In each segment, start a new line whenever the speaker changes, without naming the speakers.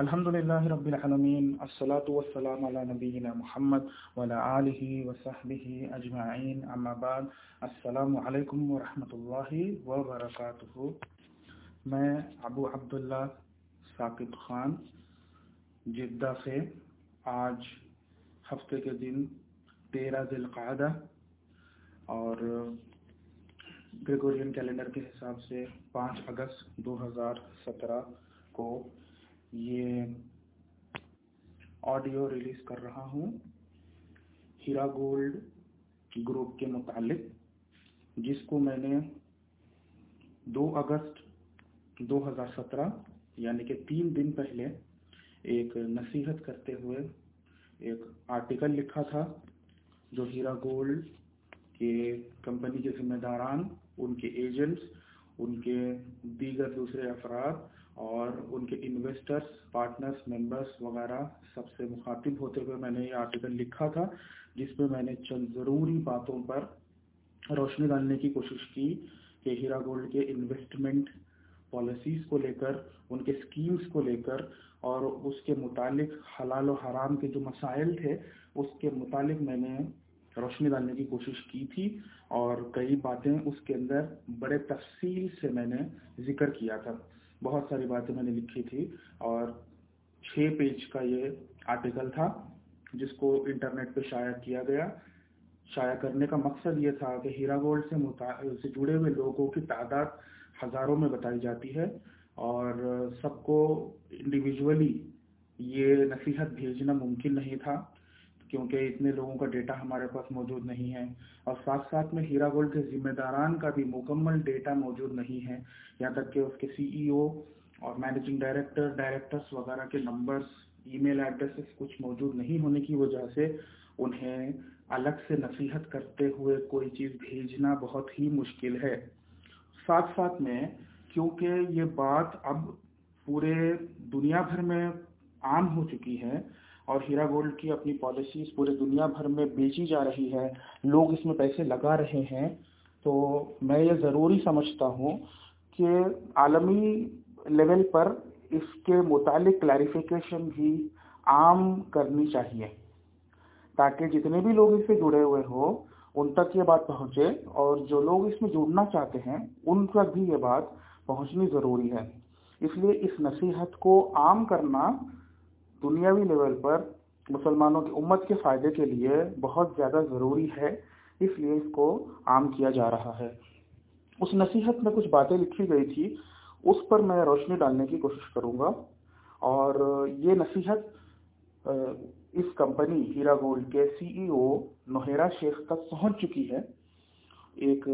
الحمد للہ رب العالمین، الصلاة والسلام علی نبینا محمد وعلى آلہ وصحبہ اجمعین، اما بعد، السلام علیکم ورحمۃ اللہ وبرکاتہ۔ میں ابو عبداللہ ثاقب خان، جدہ سے آج ہفتے کے دن تیرہ ذی القعدہ اور گریگورین کیلنڈر کے حساب سے پانچ اگست دو ہزار سترہ کو یہ آڈیو ریلیز کر رہا ہوں۔ ہیرا گولڈ گروپ کے متعلق، جس کو میں نے دو اگست دو ہزار سترہ یعنی کہ تین دن پہلے ایک نصیحت کرتے ہوئے ایک آرٹیکل لکھا تھا، جو ہیرا گولڈ کے کمپنی کے ذمہ داران، ان کے ایجنٹس ان کے دیگر دوسرے افراد اور ان کے انویسٹرس پارٹنرس ممبرس وغیرہ سب سے مخاطب ہوتے ہوئے میں نے یہ آرٹیکل لکھا تھا، جس میں میں نے چند ضروری باتوں پر روشنی ڈالنے کی کوشش کی کہ ہیرا گولڈ کے انویسٹمنٹ پالیسیز کو لے کر، ان کے اسکیمز کو لے کر، اور اس کے متعلق حلال و حرام کے جو مسائل تھے، اس کے متعلق میں نے روشنی ڈالنے کی کوشش کی تھی، اور کئی باتیں اس کے اندر بڑے تفصیل سے میں نے ذکر کیا تھا۔ بہت ساری باتیں میں نے لکھی تھی اور چھ پیج کا یہ آرٹیکل تھا جس کو انٹرنیٹ پہ شائع کیا گیا۔ شائع کرنے کا مقصد یہ تھا کہ ہیرا گولڈ سے سے جڑے ہوئے لوگوں کی تعداد ہزاروں میں بتائی جاتی ہے اور سب کو انڈیویجولی یہ نصیحت بھیجنا ممکن نہیں تھا۔ کیونکہ اتنے لوگوں کا ڈیٹا ہمارے پاس موجود نہیں ہے۔ اور ساتھ ساتھ میں ہیرا گولڈ کے ذمہ داران کا بھی مکمل ڈیٹا موجود نہیں ہے۔ یہاں تک کہ اس کے سی ای او اور مینیجنگ ڈائریکٹر ڈائریکٹرس وغیرہ کے نمبرس ای میل ایڈریسز کچھ موجود نہیں ہونے کی وجہ سے انہیں الگ سے نصیحت کرتے ہوئے کوئی چیز بھیجنا بہت ہی مشکل ہے۔ ساتھ ساتھ میں کیونکہ یہ بات اب پورے دنیا بھر میں عام ہو چکی ہے اور ہیرا گولڈ کی اپنی پالیسیز پورے دنیا بھر میں بیچی جا رہی ہے، لوگ اس میں پیسے لگا رہے ہیں۔ تو میں یہ ضروری سمجھتا ہوں کہ عالمی لیول پر اس کے متعلق کلیریفیکیشن بھی عام کرنی چاہیے، تاکہ جتنے بھی لوگ اس سے جڑے ہوئے ہوں، ان تک یہ بات پہنچے۔ اور جو لوگ اس میں جڑنا چاہتے ہیں، ان تک بھی یہ بات پہنچنی ضروری ہے۔ اس لیے اس نصیحت کو عام کرنا دنیاوی لیول پر مسلمانوں کی امت کے فائدے کے لیے بہت زیادہ ضروری ہے، اس لیے اس کو عام کیا جا رہا ہے۔ اس نصیحت میں کچھ باتیں لکھی گئی تھی، اس پر میں روشنی ڈالنے کی کوشش کروں گا۔ اور یہ نصیحت اس کمپنی ہیرا گولڈ کے سی ای او نوہیرا شیخ تک پہنچ چکی ہے۔ ایک،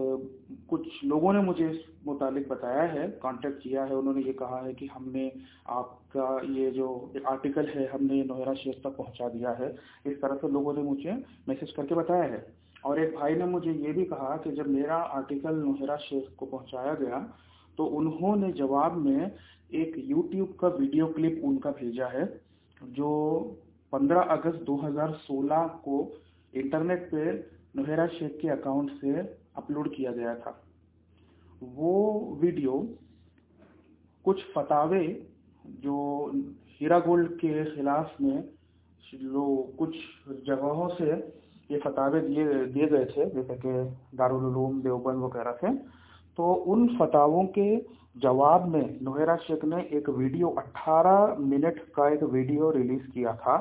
کچھ لوگوں نے مجھے اس متعلق بتایا ہے کانٹیکٹ کیا ہے، انہوں نے یہ کہا ہے کہ ہم نے آپ کا یہ جو آرٹیکل ہے، ہم نے نوہرا شیخ تک پہنچا دیا ہے۔ اس طرح سے لوگوں نے مجھے میسج کر کے بتایا ہے۔ اور ایک بھائی نے مجھے یہ بھی کہا کہ جب میرا آرٹیکل نوہرا شیخ کو پہنچایا گیا، تو انہوں نے جواب میں ایک یوٹیوب کا ویڈیو کلپ ان کا بھیجا ہے، جو پندرہ اگست دو ہزار سولہ کو انٹرنیٹ پہ نوہرا شیخ کے اکاؤنٹ سے اپلوڈ کیا گیا تھا۔ وہ ویڈیو کچھ فتاوے جو ہیرا گولڈ کے خلاف میں جو کچھ جگہوں سے یہ فتوے دیے دیے گئے تھے، جیسے کہ دارالعلوم، دیوبند وغیرہ سے۔ تو ان فتاووں کے جواب میں نوہرا شیخ نے ایک ویڈیو اٹھارہ منٹ کا ایک ویڈیو ریلیز کیا تھا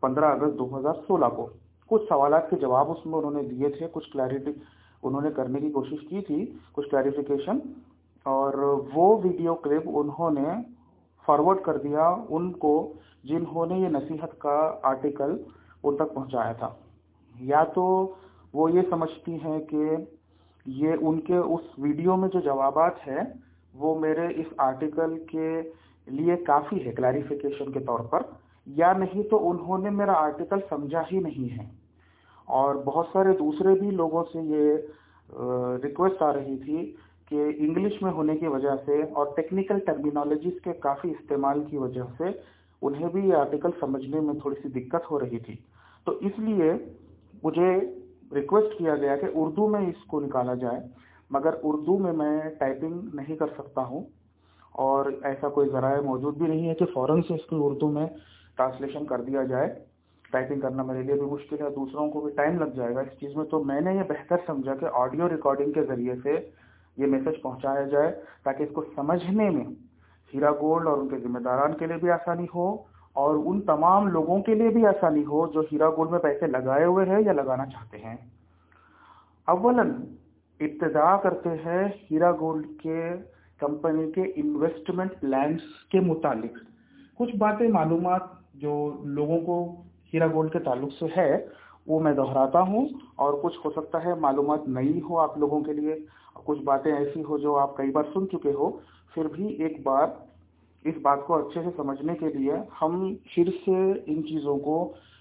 پندرہ اگست دو ہزار سولہ کو۔ کچھ سوالات کے جواب اس میں انہوں نے دیے تھے، کچھ کلیئرٹی انہوں نے کرنے کی کوشش کی تھی، کچھ کلیریفیکیشن اور وہ ویڈیو کلپ انہوں نے فارورڈ کر دیا ان کو جنہوں نے یہ نصیحت کا آرٹیکل ان تک پہنچایا تھا۔ یا تو وہ یہ سمجھتی ہیں کہ یہ ان کے اس ویڈیو میں جو جوابات ہیں، وہ میرے اس آرٹیکل کے لیے کافی ہے کلیریفیکیشن کے طور پر، یا نہیں تو انہوں نے میرا آرٹیکل سمجھا ہی نہیں ہے۔ اور بہت سارے دوسرے بھی لوگوں سے یہ ریکویسٹ آ رہی تھی کہ انگلش میں ہونے کی وجہ سے اور ٹیکنیکل ٹرمینالوجیز کے کافی استعمال کی وجہ سے انہیں بھی یہ آرٹیکل سمجھنے میں تھوڑی سی دقت ہو رہی تھی۔ تو اس لیے مجھے ریکویسٹ کیا گیا کہ اردو میں اس کو نکالا جائے، مگر اردو میں میں ٹائپنگ نہیں کر سکتا ہوں اور ایسا کوئی ذرائع موجود بھی نہیں ہے کہ فوراً سے اس کی اردو میں ٹرانسلیشن کر دیا جائے۔ ٹائپنگ کرنا میرے لیے بھی مشکل ہے دوسروں کو بھی ٹائم لگ جائے گا۔ اس چیز میں تو میں نے یہ بہتر سمجھا کہ آڈیو ریکارڈنگ کے ذریعے سے یہ میسج پہنچایا جائے تاکہ اس کو سمجھنے میں ہیرا گولڈ اور ان کے ذمہ داران کے لیے بھی آسانی ہو اور ان تمام لوگوں کے لیے بھی آسانی ہو جو ہیرا گولڈ میں پیسے لگائے ہوئے ہیں یا لگانا چاہتے ہیں۔ اولا ابتدا کرتے ہیں ہیرا گولڈ کے کمپنی کے انویسٹمنٹ پلانس کے متعلق۔ کچھ باتیں معلومات جو لوگوں کو ہیرا گولڈ کے تعلق سے ہے، وہ میں دہراتا ہوں اور کچھ ہو سکتا ہے معلومات نئی ہو آپ لوگوں کے لیے۔ کچھ باتیں ایسی ہو جو آپ کئی بار سن چکے ہو۔ پھر بھی ایک بار اس بات کو اچھے سے سمجھنے کے لیے ہم پھر سے ان چیزوں کو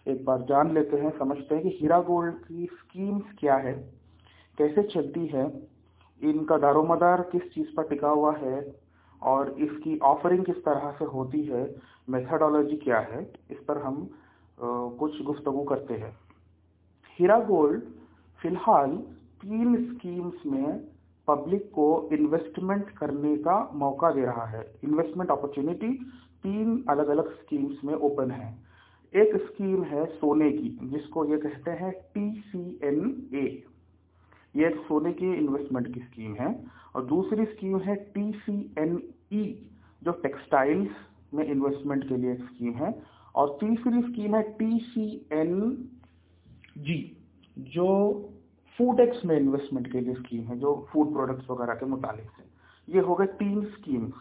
ایک بار جان لیتے ہیں، سمجھتے ہیں کہ ہیرا گولڈ کی اسکیمس کیا ہے، کیسے چلتی ہے، ان کا دار و مدار کس چیز پر ٹکا ہوا ہے، اور اس کی آفرنگ کس طرح سے ہوتی ہے میتھڈالوجی کیا ہے، اس پر ہم کچھ گفتگو کرتے ہیں۔ ہیرا گولڈ فی الحال تین اسکیمس میں پبلک کو انویسٹمنٹ کرنے کا موقع دے رہا ہے۔ انویسٹمنٹ اپرچونٹی تین الگ الگ اسکیمس میں اوپن ہے ایک اسکیم ہے سونے کی، جس کو یہ کہتے ہیں ٹی سی این اے یہ ایک سونے کی انویسٹمنٹ کی اسکیم ہے۔ اور دوسری اسکیم ہے ٹی سی این ای جو ٹیکسٹائلس میں انویسٹمنٹ کے لیے ایک اسکیم ہے۔ اور تیسری اسکیم ہے ٹی سی این جی جو فوڈ ایکس میں انویسٹمنٹ کے لیے اسکیم ہے، جو فوڈ پروڈکٹس وغیرہ کے متعلق سے۔ یہ ہو گئے تین اسکیمس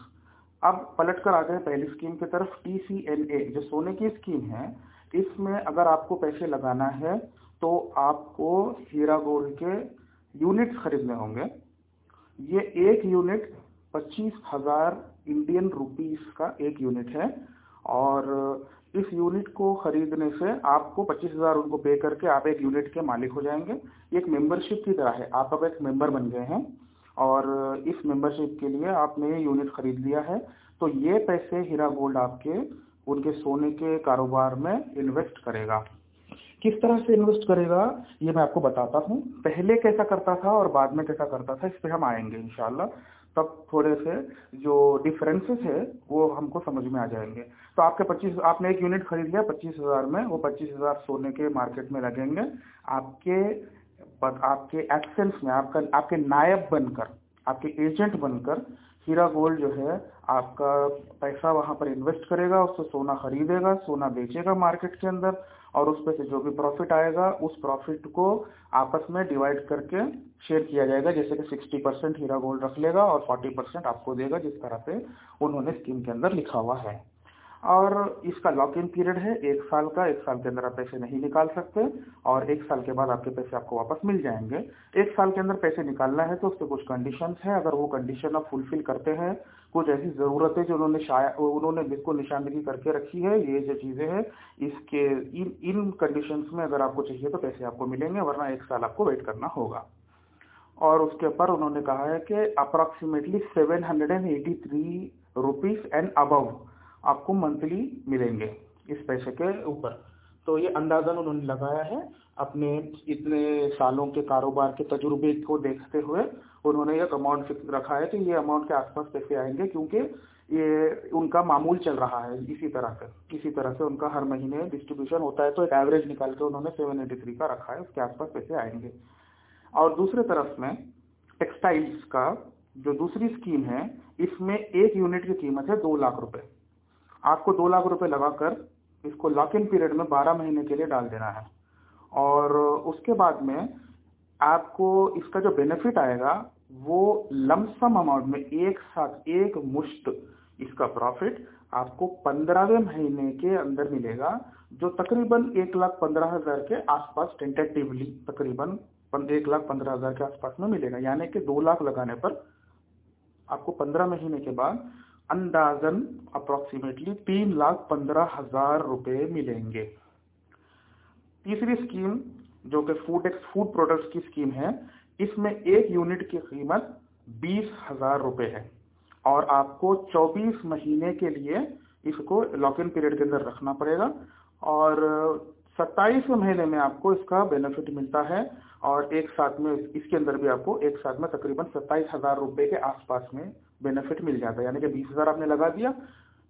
اب پلٹ کر آ گئے پہلی اسکیم کی طرف ٹی سی این اے جو سونے کی اسکیم ہے، اس میں اگر آپ کو پیسے لگانا ہے تو آپ کو ہیرا گولڈ کے یونٹس خریدنے ہوں گے۔ یہ ایک یونٹ پچیس ہزار انڈین روپیز کا ایک یونٹ ہے۔ اور اس یونٹ کو خریدنے سے آپ کو پچیس ہزار ان کو پے کر کے آپ ایک یونٹ کے مالک ہو جائیں گے۔ یہ ایک ممبرشپ کی طرح ہے۔ آپ اب ایک ممبر بن گئے ہیں اور اس ممبرشپ کے لیے آپ نے یونٹ خرید لیا ہے۔ تو یہ پیسے ہیرا گولڈ آپ کے ان کے سونے کے کاروبار میں انویسٹ کرے گا۔ کس طرح سے انویسٹ کرے گا؟ یہ میں آپ کو بتاتا ہوں۔ پہلے کیسا کرتا تھا اور بعد میں کیسا کرتا تھا، اس پہ ہم آئیں گے انشاءاللہ۔ تب تھوڑے سے جو ڈفرینسز ہے، وہ ہم کو سمجھ میں آ جائیں گے۔ تو آپ کے پچیس، آپ نے ایک یونٹ خرید لیا، پچیس ہزار میں، وہ پچیس ہزار سونے کے مارکیٹ میں لگیں گے۔ آپ کے آپ کے ایکسنس میں، آپ کا، آپ کے نائب بن کر، آپ کے ایجنٹ بن کر ہیرا گولڈ جو ہے، آپ کا پیسہ وہاں پر انویسٹ کرے گا، اس سے سونا خریدے گا، سونا بیچے گا مارکیٹ کے اندر۔ اور اس پہ سے جو بھی پروفٹ آئے گا، اس پروفٹ کو آپس میں ڈیوائڈ کر کے شیئر کیا جائے گا، جیسے کہ سکسٹی پرسینٹ ہیرا گولڈ رکھ لے گا اور فورٹی پرسینٹ آپ کو دے گا، جس طرح سے انہوں نے اسکیم کے اندر لکھا ہوا ہے۔ اور اس کا لاک ان پیریڈ ہے ایک سال کا، ایک سال کے اندر آپ پیسے نہیں نکال سکتے اور ایک سال کے بعد آپ کے پیسے آپ کو واپس مل جائیں گے۔ ایک سال کے اندر پیسے نکالنا ہے تو اس سے کچھ کنڈیشنز ہیں۔ اگر وہ کنڈیشن آپ فلفل کرتے ہیں، کچھ ایسی ضرورتیں جو انہوں نے شاید، انہوں نے بالکل نشاندہی کر کے رکھی ہے، یہ جو چیزیں ہیں، اس کے، ان ان کنڈیشنز میں اگر آپ کو چاہیے تو پیسے آپ کو ملیں گے، ورنہ ایک سال آپ کو ویٹ کرنا ہوگا۔ اور اس کے اوپر انہوں نے کہا ہے کہ approximately seven hundred and eighty three rupees and ابو آپ کو منتھلی ملیں گے اس پیسے کے اوپر۔ تو یہ اندازہ انہوں نے لگایا ہے۔ اپنے اتنے سالوں کے کاروبار کے تجربے کو دیکھتے ہوئے انہوں نے ایک اماؤنٹ رکھا ہے کہ یہ اماؤنٹ کے آس پاس پیسے آئیں گے کیونکہ یہ ان کا معمول چل رہا ہے۔ اسی طرح سے، اسی طرح سے ان کا ہر مہینے ڈسٹریبیوشن ہوتا ہے۔ تو ایک ایوریج نکال کے انہوں نے سیون ایٹی تھری کا رکھا ہے۔ اس کے آس پاس پیسے آئیں گے۔ اور دوسرے طرف میں ٹیکسٹائلس کا جو دوسری اسکیم ہے، اس میں ایک یونٹ کی قیمت ہے دو لاکھ روپے۔ آپ کو دو لاکھ روپے لگا کر اس کو لاک ان پیریڈ میں بارہ مہینے کے لیے ڈال دینا ہے۔ اور اس کے بعد میں آپ کو اس کا جو بینیفٹ آئے گا، وہ لمسم اماؤنٹ میں ایک ساتھ ایک مشت اس کا پروفٹ آپ کو پندرہویں مہینے کے اندر ملے گا، جو تقریباً ایک لاکھ پندرہ ہزار کے آس پاس ٹینٹیولی تقریباً ایک لاکھ پندرہ ہزار کے آس پاس میں ملے گا۔ یعنی کہ دو لاکھ لگانے پر آپ کو پندرہ مہینے کے بعد اندازن اپروکسیمیٹلی تین لاکھ پندرہ ہزار روپے ملیں گے۔ تیسری اسکیم جو کہ فوڈ ایکس فوڈ پروڈکٹس کی اسکیم ہے، اس میں ایک یونٹ کی قیمت بیس ہزار روپے ہے۔ اور آپ کو چوبیس مہینے کے لیے اس کو لاک ان پیریڈ کے اندر رکھنا پڑے گا۔ اور ستائیسویں مہینے میں آپ کو اس کا بینیفٹ ملتا ہے۔ اور ایک ساتھ میں اس کے اندر بھی آپ کو ایک ساتھ میں تقریباً ستائیس ہزار روپے کے آس پاس میں بینیفٹ مل جاتا ہے۔ یعنی کہ بیس ہزار آپ نے لگا دیا،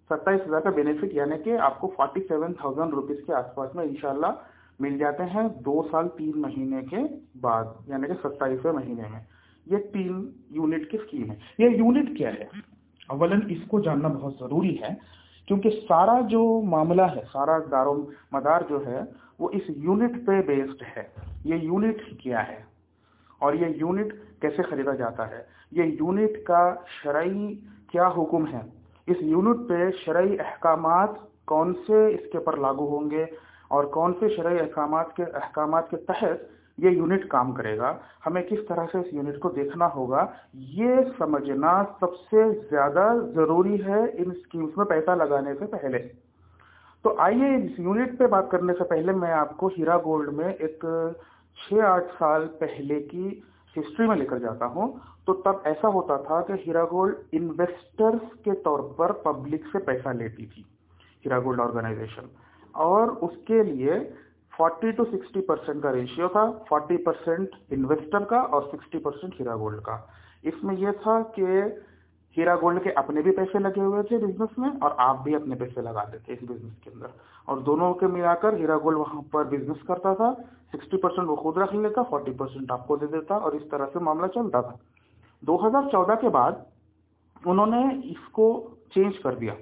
ستائیس ہزار کا بینیفٹ یعنی کہ آپ کو فورٹی سیون تھاؤزینڈ روپیز کے آس پاس میں انشاءاللہ مل جاتے ہیں دو سال تین مہینے کے بعد یعنی کہ ستائیسویں مہینے میں۔ یہ تین یونٹ کی اسکیم ہے۔ یہ یونٹ کیا ہے؟ اولن اس کو جاننا بہت ضروری ہے، کیونکہ سارا جو معاملہ ہے، سارا دار و مدار جو ہے، وہ اس یونٹ پہ بیسڈ ہے۔ یہ یونٹ کیا ہے؟ اور یہ یونٹ کیسے خریدا جاتا ہے؟ یہ یونٹ کا شرعی کیا حکم ہے؟ اس یونٹ پہ شرعی احکامات کون سے اس کے پر لاگو ہوں گے؟ اور کون سے شرعی احکامات کے احکامات کے تحت یہ یونٹ کام کرے گا؟ ہمیں کس طرح سے اس یونٹ کو دیکھنا ہوگا؟ یہ سمجھنا سب سے زیادہ ضروری ہے ان اسکیمس میں پیسہ لگانے سے پہلے۔ تو آئیے اس یونٹ پہ بات کرنے سے پہلے میں آپ کو ہیرا گولڈ میں ایک چھ آٹھ سال پہلے کی ہسٹری میں لے کر جاتا ہوں، تو تب ایسا ہوتا تھا کہ ہیرا گولڈ انویسٹرز کے طور پر پبلک سے پیسہ لیتی تھی ہیرا گولڈ آرگنائزیشن اور اس کے لیے فورٹی ٹو سکسٹی پرسینٹ کا ریشیو تھا فورٹی پرسینٹ انویسٹر کا اور سکسٹی پرسینٹ ہیرا گولڈ کا۔ اس میں یہ تھا کہ ہیرا گولڈ کے اپنے بھی پیسے لگے ہوئے تھے بزنس میں اور آپ بھی اپنے پیسے لگاتے تھے اس بزنس کے اندر۔ اور دونوں کے ملا کر ہیرا گولڈ وہاں پر بزنس کرتا تھا۔ سکسٹی پرسینٹ وہ خود رکھ لیتا فورٹی پرسینٹ آپ کو دے دیتا اور اس طرح سے معاملہ چلتا تھا۔ دو ہزار چودہ کے بعد انہوں نے اس کو چینج کر دیا۔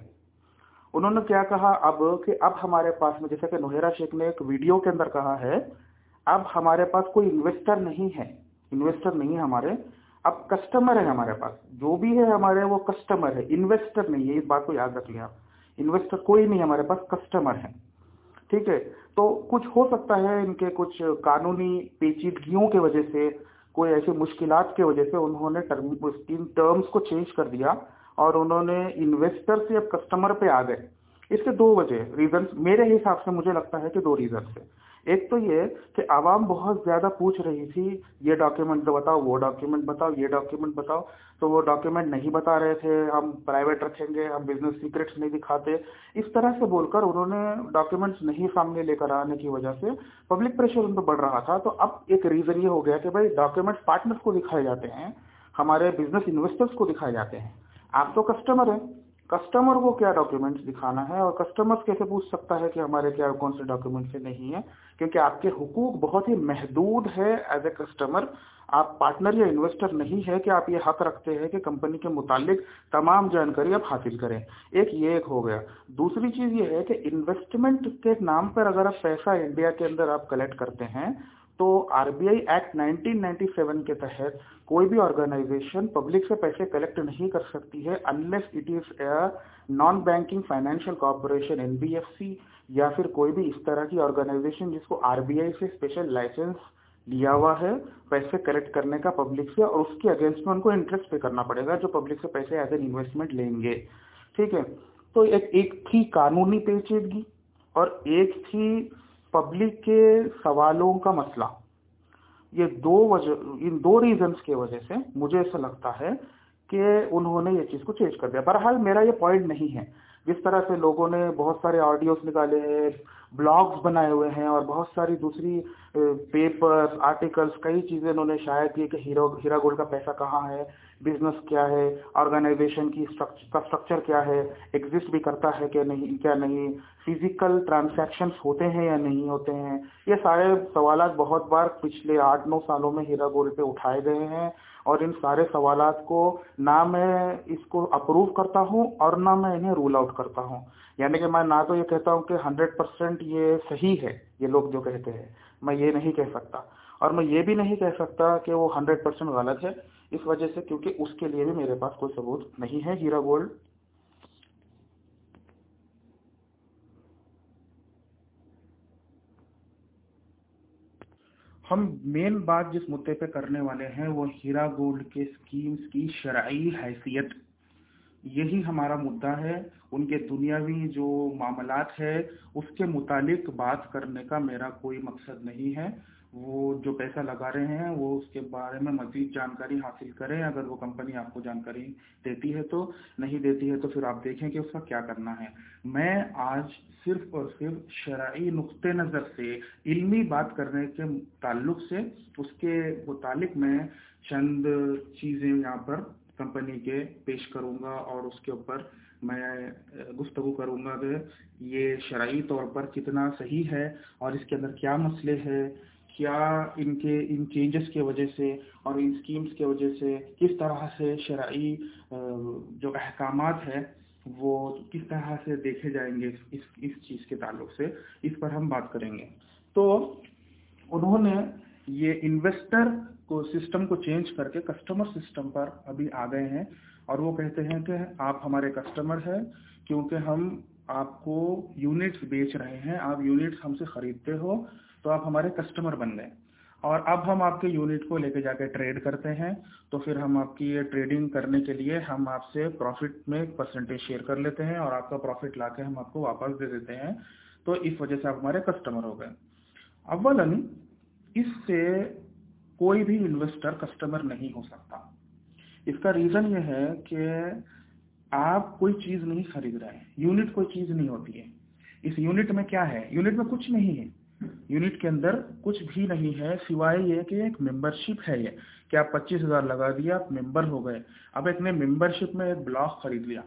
انہوں نے کیا کہا؟ اب کہ اب ہمارے پاس میں جیسے کہ نوہرا شیخ نے ایک ویڈیو کے اندر کہا ہے، اب ہمارے پاس کوئی انویسٹر نہیں ہے۔ انویسٹر نہیں ہمارے۔ اب کسٹمر ہے ہمارے پاس۔ جو بھی ہے ہمارے وہ کسٹمر ہے۔ انویسٹر نہیں ہے، اس بات کو یاد رکھ لیں آپ۔ انویسٹر کوئی نہیں، ہمارے پاس کسٹمر ہے۔ ٹھیک ہے؟ تو کچھ ہو سکتا ہے ان کے کچھ قانونی پیچیدگیوں کی وجہ سے، کوئی ایسی مشکلات کی وجہ سے انہوں نے ٹرمز کو چینج کر دیا اور انہوں نے انویسٹر سے اب کسٹمر پہ آ گئے۔ اس کے دو وجہ ریزنس میرے حساب سے مجھے لگتا ہے کہ دو ریزنس ہے ایک تو یہ کہ عوام بہت زیادہ پوچھ رہی تھی، یہ ڈاکیومنٹ بتاؤ، وہ ڈاکیومنٹ بتاؤ، یہ ڈاکیومنٹ بتاؤ، تو وہ ڈاکیومنٹ نہیں بتا رہے تھے، ہم پرائیویٹ رکھیں گے، ہم بزنس سیکرٹس نہیں دکھاتے۔ اس طرح سے بول کر انہوں نے ڈاکیومنٹس نہیں سامنے لے کر آنے کی وجہ سے پبلک پریشر ان پہ بڑھ رہا تھا۔ تو اب ایک ریزن یہ ہو گیا کہ بھائی ڈاکیومنٹس پارٹنرس کو دکھائے جاتے ہیں، ہمارے بزنس انویسٹرس کو دکھائے جاتے ہیں۔ آپ تو کسٹمر ہیں۔ کسٹمر کو کیا ڈاکیومنٹس دکھانا ہے اور کسٹمر کیسے پوچھ سکتا ہے کہ ہمارے کیا کون سے ڈاکیومنٹ سے نہیں ہے کیونکہ آپ کے حقوق بہت ہی محدود ہے ایز اے کسٹمر آپ پارٹنر یا انویسٹر نہیں ہے کہ آپ یہ حق رکھتے ہیں کہ کمپنی کے متعلق تمام جانکاری آپ حاصل کریں۔ ایک یہ ایک ہو گیا۔ دوسری چیز یہ ہے کہ انویسٹمنٹ کے نام پر اگر آپ پیسہ انڈیا کے اندر آپ کلیکٹ کرتے ہیں تو R B I act nineteen ninety seven کے تحت کوئی بھی آرگنائزیشن پبلک سے پیسے کلیکٹ نہیں کر سکتی ہے unless it is a non banking financial corporation N B F C یا پھر کوئی بھی اس طرح کی آرگنائزیشن جس کو آر بی آئی سے اسپیشل لائسنس لیا ہوا ہے، پیسے کلیکٹ کرنے کا پبلک سے، اور اس کے اگینسٹ میں ان کو انٹرسٹ پے کرنا پڑے گا جو پبلک سے پیسے ایز این انویسٹمنٹ لیں گے۔ ٹھیک ہے؟ تو ایک ایک تھی قانونی پیچیدگی اور ایک تھی پبلک کے سوالوں کا مسئلہ۔ یہ دو وجہ، ان دو ریزنس کی وجہ سے مجھے ایسا لگتا ہے کہ انہوں نے یہ چیز کو چینج کر دیا۔ بہرحال میرا یہ پوائنٹ نہیں ہے۔ جس طرح سے لوگوں نے بہت سارے آڈیوز نکالے ہیں بلاگز بنائے ہوئے ہیں اور بہت ساری دوسری پیپرز آرٹیکلز کئی چیزیں انہوں نے شائع کی کہ ہیرو، ہیرا گولڈ کا پیسہ کہاں ہے۔ بزنس کیا ہے آرگنائزیشن کی اسٹرکچر کیا ہے ایگزسٹ بھی کرتا ہے کہ نہیں، کیا نہیں فزیکل ٹرانزیکشنس ہوتے ہیں یا نہیں ہوتے ہیں، یہ سارے سوالات بہت بار پچھلے آٹھ نو سالوں میں ہیرا گولڈ پہ اٹھائے گئے ہیں اور ان سارے سوالات کو نہ میں اس کو اپروو کرتا ہوں اور نہ میں انہیں رول آؤٹ کرتا ہوں۔ یعنی کہ میں نہ تو یہ کہتا ہوں کہ ہنڈریڈ پرسینٹ یہ صحیح ہے، یہ لوگ جو کہتے ہیں، میں یہ نہیں کہہ سکتا۔ اور میں یہ بھی نہیں کہہ سکتا کہ وہ ہنڈریڈ پرسینٹ غلط ہے، اس وجہ سے کیونکہ اس کے لیے بھی میرے پاس کوئی ثبوت نہیں ہے، ہیرا گولڈ۔ ہم مین بات جس مدعے پہ کرنے والے ہیں، وہ ہیرا گولڈ کے اسکیمز کی شرعی حیثیت۔ یہی ہمارا مدعا ہے، ان کے دنیاوی جو معاملات ہے اس کے متعلق بات کرنے کا میرا کوئی مقصد نہیں ہے۔ وہ جو پیسہ لگا رہے ہیں، وہ اس کے بارے میں مزید جانکاری حاصل کریں۔ اگر وہ کمپنی آپ کو جانکاری دیتی ہے تو، نہیں دیتی ہے تو پھر آپ دیکھیں کہ اس کا کیا کرنا ہے۔ میں آج صرف اور صرف شرعی نقطۂ نظر سے علمی بات کرنے کے تعلق سے اس کے متعلق میں چند چیزیں یہاں پر کمپنی کے پیش کروں گا اور اس کے اوپر میں گفتگو کروں گا کہ یہ شرعی طور پر کتنا صحیح ہے اور اس کے اندر کیا مسئلے ہے کیا ان کے ان چینجز کی وجہ سے اور ان اسکیمز کی وجہ سے کس طرح سے شرعی جو احکامات ہیں، وہ کس طرح سے دیکھے جائیں گے اس اس چیز کے تعلق سے، اس پر ہم بات کریں گے۔ تو انہوں نے یہ انویسٹر کو سسٹم کو چینج کر کے کسٹمر سسٹم پر ابھی آ گئے ہیں اور وہ کہتے ہیں کہ آپ ہمارے کسٹمر ہیں کیونکہ ہم آپ کو یونٹس بیچ رہے ہیں، آپ یونٹس ہم سے خریدتے ہو تو آپ ہمارے کسٹمر بن گئے۔ اور اب ہم آپ کے یونٹ کو لے کے جا کے ٹریڈ کرتے ہیں۔ تو پھر ہم آپ کی یہ ٹریڈنگ کرنے کے لیے ہم آپ سے پروفٹ میں ایک پرسنٹیج شیئر کر لیتے ہیں اور آپ کا پروفٹ لا کے ہم آپ کو واپس دے دیتے ہیں۔ تو اس وجہ سے آپ ہمارے کسٹمر ہو گئے۔ اولاً اس سے کوئی بھی انویسٹر کسٹمر نہیں ہو سکتا۔ اس کا ریزن یہ ہے کہ آپ کوئی چیز نہیں خرید رہے ہیں۔ یونٹ کوئی چیز نہیں ہوتی ہے۔ اس یونٹ میں کیا ہے؟ یونٹ میں کچھ نہیں ہے۔ یونٹ کے اندر کچھ بھی نہیں ہے، سوائے یہ کہ ایک ممبر شپ ہے یہ۔ کہ آپ پچیس ہزار لگا دیا، آپ ممبر ہو گئے۔ اب ایک نے ممبر شپ میں ایک بلاک خرید لیا۔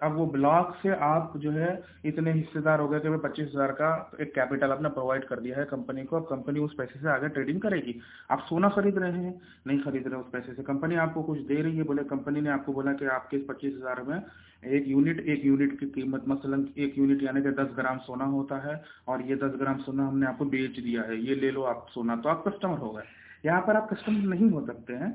اب وہ بلاک سے آپ جو ہے اتنے حصے دار ہو گئے کہ میں پچیس ہزار کا ایک کیپٹل آپ نے پرووائڈ کر دیا ہے کمپنی کو، اب کمپنی اس پیسے سے آگے ٹریڈنگ کرے گی۔ آپ سونا خرید رہے ہیں، نہیں خرید رہے اس پیسے سے۔ کمپنی آپ کو کچھ دے رہی ہے، بولے کمپنی نے آپ کو بولا کہ آپ کے پچیس ہزار میں ایک یونٹ ایک یونٹ کی قیمت، مثلا ایک یونٹ یعنی کہ دس گرام سونا ہوتا ہے اور یہ دس گرام سونا ہم نے آپ کو بیچ دیا ہے۔ یہ لے لو آپ سونا، تو آپ کسٹمر ہو گئے۔ یہاں پر آپ کسٹمر نہیں ہو سکتے ہیں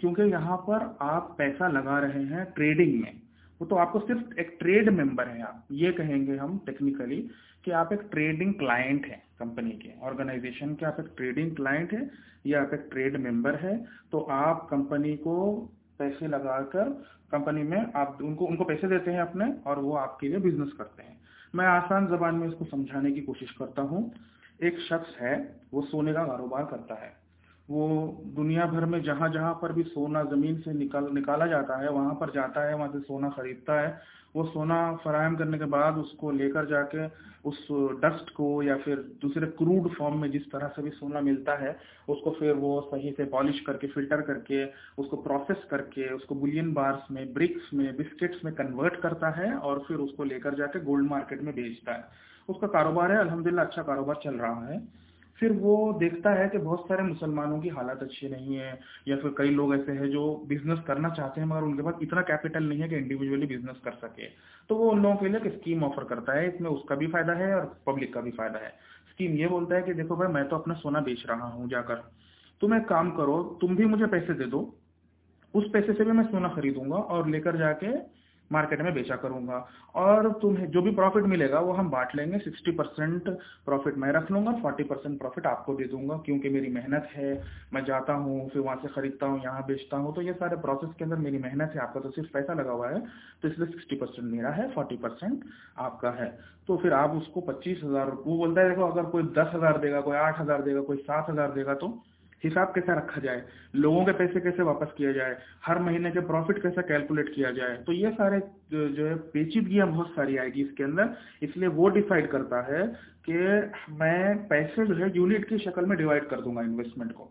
کیونکہ یہاں پر آپ پیسہ لگا رہے ہیں ٹریڈنگ میں۔ وہ تو آپ کو صرف ایک ٹریڈ ممبر ہیں آپ۔ یہ کہیں گے ہم ٹیکنیکلی کہ آپ ایک ٹریڈنگ کلائنٹ ہیں کمپنی کے۔ آرگنائزیشن کے آپ ایک ٹریڈنگ کلائنٹ ہیں یا آپ ایک ٹریڈ ممبر ہے تو آپ کمپنی کو پیسے لگا کر کمپنی میں آپ ان کو ان کو پیسے دیتے ہیں اپنے اور وہ آپ کے لیے بزنس کرتے ہیں۔ میں آسان زبان میں اس کو سمجھانے کی کوشش کرتا ہوں۔ ایک شخص ہے، وہ سونے کا کاروبار کرتا ہے۔ وہ دنیا بھر میں جہاں جہاں پر بھی سونا زمین سے نکال، نکالا جاتا ہے، وہاں پر جاتا ہے، وہاں سے سونا خریدتا ہے، وہ سونا فراہم کرنے کے بعد اس کو لے کر جا کے اس ڈسٹ کو یا پھر دوسرے کروڈ فارم میں جس طرح سے بھی سونا ملتا ہے، اس کو پھر وہ صحیح سے پالش کر کے، فلٹر کر کے، اس کو پروسیس کر کے، اس کو بلین بارس میں، برکس میں، بسکٹس میں کنورٹ کرتا ہے اور پھر اس کو لے کر جا کے گولڈ مارکیٹ میں بیچتا ہے۔ اس کا کاروبار ہے، الحمدللہ اچھا کاروبار چل رہا ہے۔ پھر وہ دیکھتا ہے کہ بہت سارے مسلمانوں کی حالت اچھی نہیں ہے یا پھر کئی لوگ ایسے ہیں جو بزنس کرنا چاہتے ہیں مگر ان کے پاس اتنا کیپٹل نہیں ہے کہ انڈیویجولی بزنس کر سکے۔ تو وہ ان لوگوں کے لیے ایک اسکیم آفر کرتا ہے، اس میں اس کا بھی فائدہ ہے اور پبلک کا بھی فائدہ ہے۔ اسکیم یہ بولتا ہے کہ دیکھو بھائی، میں تو اپنا سونا بیچ رہا ہوں، جا کر۔ تم ایک کام کرو، تم بھی مجھے پیسے دے دو، اس پیسے سے بھی میں سونا خریدوں گا اور لے کر جا کے مارکیٹ میں بیچا کروں گا۔ اور تمہیں جو بھی پروفٹ ملے گا وہ ہم بانٹ لیں گے۔ سکسٹی پرسینٹ پروفٹ میں رکھ لوں گا فورٹی پرسینٹ پروفٹ آپ کو دے دوں گا۔ کیونکہ میری محنت ہے، میں جاتا ہوں، پھر وہاں سے خریدتا ہوں، یہاں بیچتا ہوں۔ تو یہ سارے پروسیس کے اندر میری محنت ہے، آپ کا تو صرف پیسہ لگا ہوا ہے۔ تو اس لیے سکسٹی پرسینٹ میرا ہے فورٹی پرسینٹ آپ کا ہے۔ تو پھر آپ اس کو پچیس ہزار، وہ بولتا ہے، دیکھو اگر کوئی دس ہزار دے گا، کوئی آٹھ ہزار دے گا، کوئی سات ہزار دے گا تو حساب کیسا رکھا جائے، لوگوں کے پیسے کیسے واپس کیا جائے ہر مہینے کے پروفٹ کیسے کیلکولیٹ کیا جائے، تو یہ سارے جو ہے پیچیدگیاں بہت ساری آئے گی اس کے اندر۔ اس لیے وہ ڈیسائیڈ کرتا ہے کہ میں پیسے جو ہے یونٹ کی شکل میں ڈیوائڈ کر دوں گا انویسٹمنٹ کو۔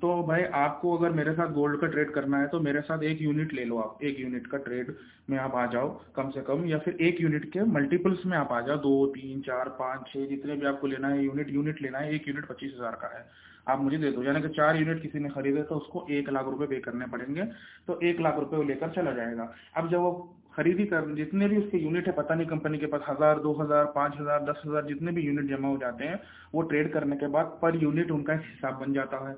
تو بھائی، آپ کو اگر میرے ساتھ گولڈ کا ٹریڈ کرنا ہے تو میرے ساتھ ایک یونٹ لے لو آپ۔ ایک یونٹ کا ٹریڈ میں آپ آ جاؤ، کم سے کم، یا پھر ایک یونٹ کے ملٹیپلس میں آپ آ جاؤ۔ دو، تین، چار، پانچ، چھ، جتنے بھی آپ کو لینا ہے یونٹ یونٹ لینا ہے، ایک یونٹ پچیس ہزار کا ہے۔ آپ مجھے دے دو۔ یعنی کہ چار یونٹ کسی نے خریدے تو اس کو ایک لاکھ روپے پے کرنے پڑیں گے، تو ایک لاکھ روپے وہ لے کر چلا جائے گا۔ اب جب وہ خریدی کر، جتنے بھی اس کے یونٹ ہے پتہ نہیں کمپنی کے پاس ہزار، دو ہزار، پانچ ہزار، دس ہزار جتنے بھی یونٹ جمع ہو جاتے ہیں، وہ ٹریڈ کرنے کے بعد پر یونٹ ان کا حساب بن جاتا ہے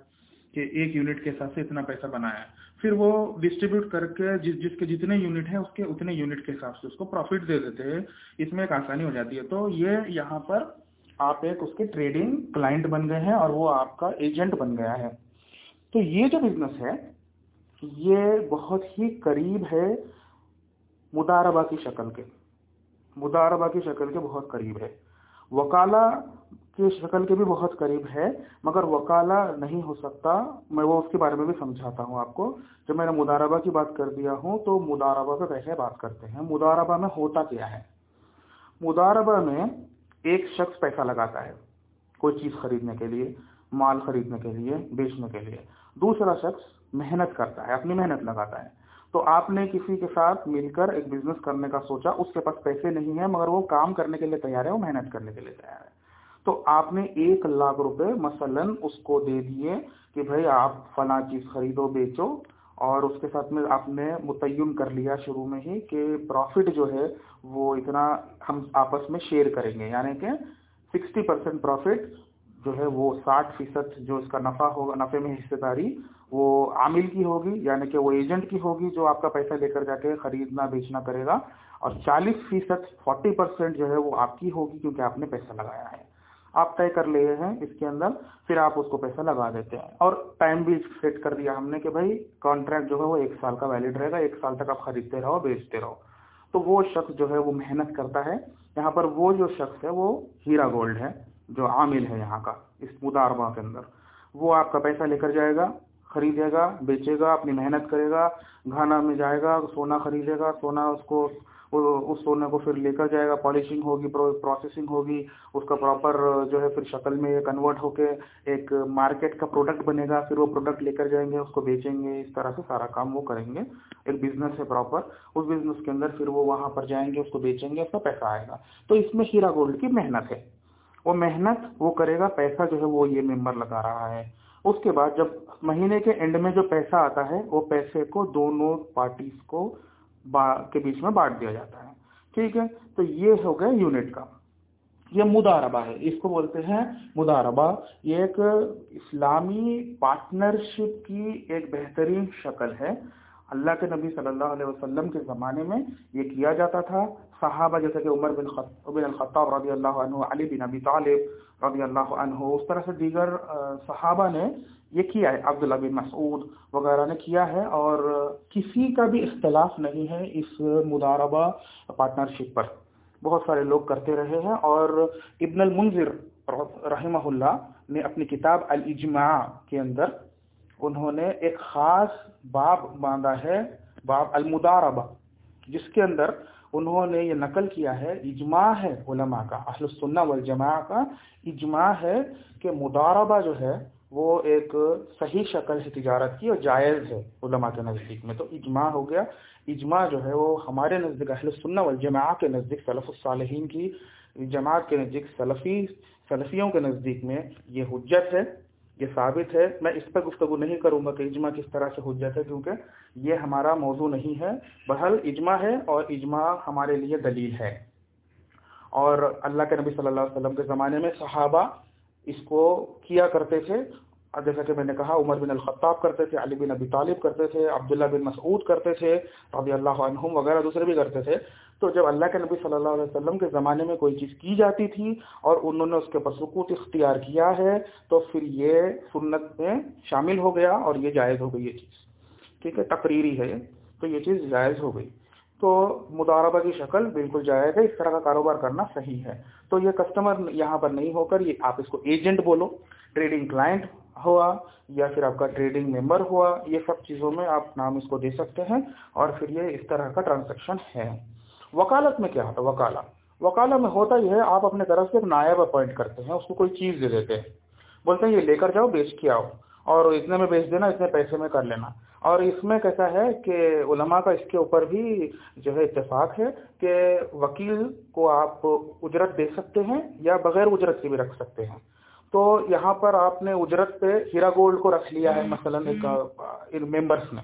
کہ ایک یونٹ کے حساب سے اتنا پیسہ بنایا ہے۔ پھر وہ ڈسٹریبیوٹ کر کے جس جس کے جتنے یونٹ ہیں، اس کے اتنے یونٹ کے حساب سے اس کو پروفٹ دے دیتے ہیں۔ اس میں ایک آسانی ہو جاتی ہے۔ تو یہ یہاں پر آپ ایک اس کے ٹریڈنگ کلائنٹ بن گئے ہیں اور وہ آپ کا ایجنٹ بن گیا ہے۔ تو یہ جو بزنس ہے، یہ بہت ہی قریب ہے مداربہ کی شکل کے۔ مداربہ کی شکل کے بہت قریب ہے۔ وکالہ کی شکل کے بھی بہت قریب ہے، مگر وکالہ نہیں ہو سکتا۔ میں وہ اس کے بارے میں بھی سمجھاتا ہوں آپ کو۔ جب میں نے مداربہ کی بات کر دیا ہوں، تو مداربہ پہ پہلے بات کرتے ہیں۔ مداربہ میں ہوتا کیا ہے؟ مداربہ میں ایک شخص پیسہ لگاتا ہے کوئی چیز خریدنے کے لیے، مال خریدنے کے لیے، بیچنے کے لیے۔ دوسرا شخص محنت کرتا ہے، اپنی محنت لگاتا ہے۔ تو آپ نے کسی کے ساتھ مل کر ایک بزنس کرنے کا سوچا، اس کے پاس پیسے نہیں ہیں، مگر وہ کام کرنے کے لیے تیار ہے، وہ محنت کرنے کے لیے تیار ہے۔ تو آپ نے ایک لاکھ روپے مثلا اس کو دے دیے کہ بھائی آپ فلاں چیز خریدو، بیچو۔ اور اس کے ساتھ میں آپ نے متعین کر لیا شروع میں ہی کہ پروفٹ جو ہے وہ اتنا ہم آپس میں شیئر کریں گے۔ یعنی کہ سکسٹی پرسینٹ پروفٹ جو ہے وہ ساٹھ فیصد جو اس کا نفع ہوگا، نفع میں حصے داری وہ عامل کی ہوگی یعنی کہ وہ ایجنٹ کی ہوگی جو آپ کا پیسہ لے کر جا کے خریدنا، بیچنا کرے گا۔ اور چالیس فیصد فورٹی پرسینٹ جو ہے وہ آپ کی ہوگی کیونکہ آپ نے پیسہ لگایا ہے۔ آپ طے کر لیے ہیں اس کے اندر، پھر آپ اس کو پیسہ لگا دیتے ہیں۔ اور ٹائم بھی سیٹ کر دیا ہم نے کہ بھائی کانٹریکٹ جو ہے وہ ایک سال کا ویلڈ رہے گا، ایک سال تک آپ خریدتے رہو، بیچتے رہو۔ تو وہ شخص جو ہے وہ محنت کرتا ہے۔ یہاں پر وہ جو شخص ہے وہ ہیرا گولڈ ہے، جو عامل ہے یہاں کا، اس مداربہ کے اندر۔ وہ آپ کا پیسہ لے کر جائے گا، خریدے گا، بیچے گا، اپنی محنت کرے گا، گھانا میں جائے گا، سونا خریدے گا، سونا اس کو اس سونے کو پھر لے کر جائے گا پالیشنگ ہوگی پروسیسنگ ہوگی، اس کا پراپر جو ہے پھر شکل میں کنورٹ ہو کے ایک مارکیٹ کا پروڈکٹ بنے گا، پھر وہ پروڈکٹ لے کر جائیں گے، اس کو بیچیں گے، اس طرح سے سارا کام وہ کریں گے۔ ایک بزنس ہے پراپر اس بزنس کے اندر پھر وہ وہاں پر جائیں گے، اس کو بیچیں گے، اس کا پیسہ آئے گا۔ تو اس میں ہیرا گولڈ کی محنت ہے۔ وہ محنت وہ کرے گا، پیسہ جو ہے وہ یہ ممبر لگا رہا ہے۔ اس کے بعد جب مہینے کے اینڈ میں جو پیسہ آتا ہے، وہ پیسے کو دونوں پارٹیز کو کے بیچ میں بانٹ دیا جاتا ہے۔ ٹھیک ہے؟ تو یہ ہو گیا یونٹ کا۔ یہ مداربہ ہے۔ اس کو بولتے ہیں مداربہ۔ یہ ایک اسلامی پارٹنرشپ کی ایک بہترین شکل ہے۔ اللہ کے نبی صلی اللہ علیہ وسلم کے زمانے میں یہ کیا جاتا تھا؟ صحابہ جیسے کہ عمر بن بن الخطاب رضی اللہ عنہ، علی بن ابی طالب رضی اللہ عنہ، اس طرح سے دیگر صحابہ نے یہ کیا ہے؟ عبداللہ بن مسعود وغیرہ نے کیا ہے اور کسی کا بھی اختلاف نہیں ہے اس مداربہ پارٹنرشپ پر۔ بہت سارے لوگ کرتے رہے ہیں اور ابن المنظر رحمہ اللہ نے اپنی کتاب الاجماع کے اندر انہوں نے ایک خاص باب باندھا ہے، باب المداربہ، جس کے اندر انہوں نے یہ نقل کیا ہے، اجماع ہے علماء کا، اہل السنہ والجماع کا۔ اجماع ہے کہ مداربہ جو ہے، وہ ایک صحیح شکل ہے تجارت کی اور جائز ہے علماء کے نزدیک میں۔ تو اجماع ہو گیا۔ اجماع جو ہے، وہ ہمارے نزدیک اہل سنہ والجماع کے نزدیک صلف الصالحین کی جماعت کے نزدیک، سلفی، سلفیوں کے نزدیک میں یہ حجت ہے۔ یہ ثابت ہے۔ میں اس پر گفتگو نہیں کروں گا کہ اجماع کس طرح سے حجت ہے، کیونکہ یہ ہمارا موضوع نہیں ہے۔ بہرحال اجماع ہے اور اجماع ہمارے لیے دلیل ہے۔ اور اللہ کے نبی صلی اللہ علیہ وسلم کے زمانے میں صحابہ اس کو کیا کرتے تھے؟ اب جیسا کہ میں نے کہا، عمر بن الخطاب کرتے تھے، علی بن ابی طالب کرتے تھے، عبداللہ بن مسعود کرتے تھے رضی اللہ عنہم وغیرہ دوسرے بھی کرتے تھے۔ تو جب اللہ کے نبی صلی اللہ علیہ وسلم کے زمانے میں کوئی چیز کی جاتی تھی اور انہوں نے اس کے پر سکوت اختیار کیا ہے، تو پھر یہ سنت میں شامل ہو گیا اور یہ جائز ہو گئی یہ چیز۔ ٹھیک ہے، تقریری ہے تو یہ چیز جائز ہو گئی۔ تو مداربہ کی شکل بالکل جائز ہے، اس طرح کا کاروبار کرنا صحیح ہے۔ تو یہ کسٹمر یہاں پر نہیں ہو کر یہ آپ اس کو ایجنٹ بولو ٹریڈنگ کلائنٹ ہوا یا پھر آپ کا ٹریڈنگ ممبر ہوا، یہ سب چیزوں میں آپ نام اس کو دے سکتے ہیں اور پھر یہ اس طرح کا ٹرانزیکشن ہے۔ وکالت میں کیا ہوتا ہے؟ وکالا وکالا میں ہوتا یہ ہے، آپ اپنے طرف سے ایک نائب اپوائنٹ کرتے ہیں، اس کو کوئی چیز دے دیتے ہیں۔ بولتے ہیں، یہ لے کر جاؤ، بیچ کے آؤ۔ اور اتنے میں بیچ دینا، اتنے پیسے میں کر لینا۔ اور اس میں کیسا ہے کہ علماء کا اس کے اوپر بھی جو ہے اتفاق ہے کہ وکیل کو آپ اجرت دے سکتے ہیں یا بغیر اجرت کے بھی رکھ سکتے ہیں۔ تو یہاں پر آپ نے اجرت پہ ہیرا گولڈ کو رکھ لیا ہے مثلا ایک ممبرس نے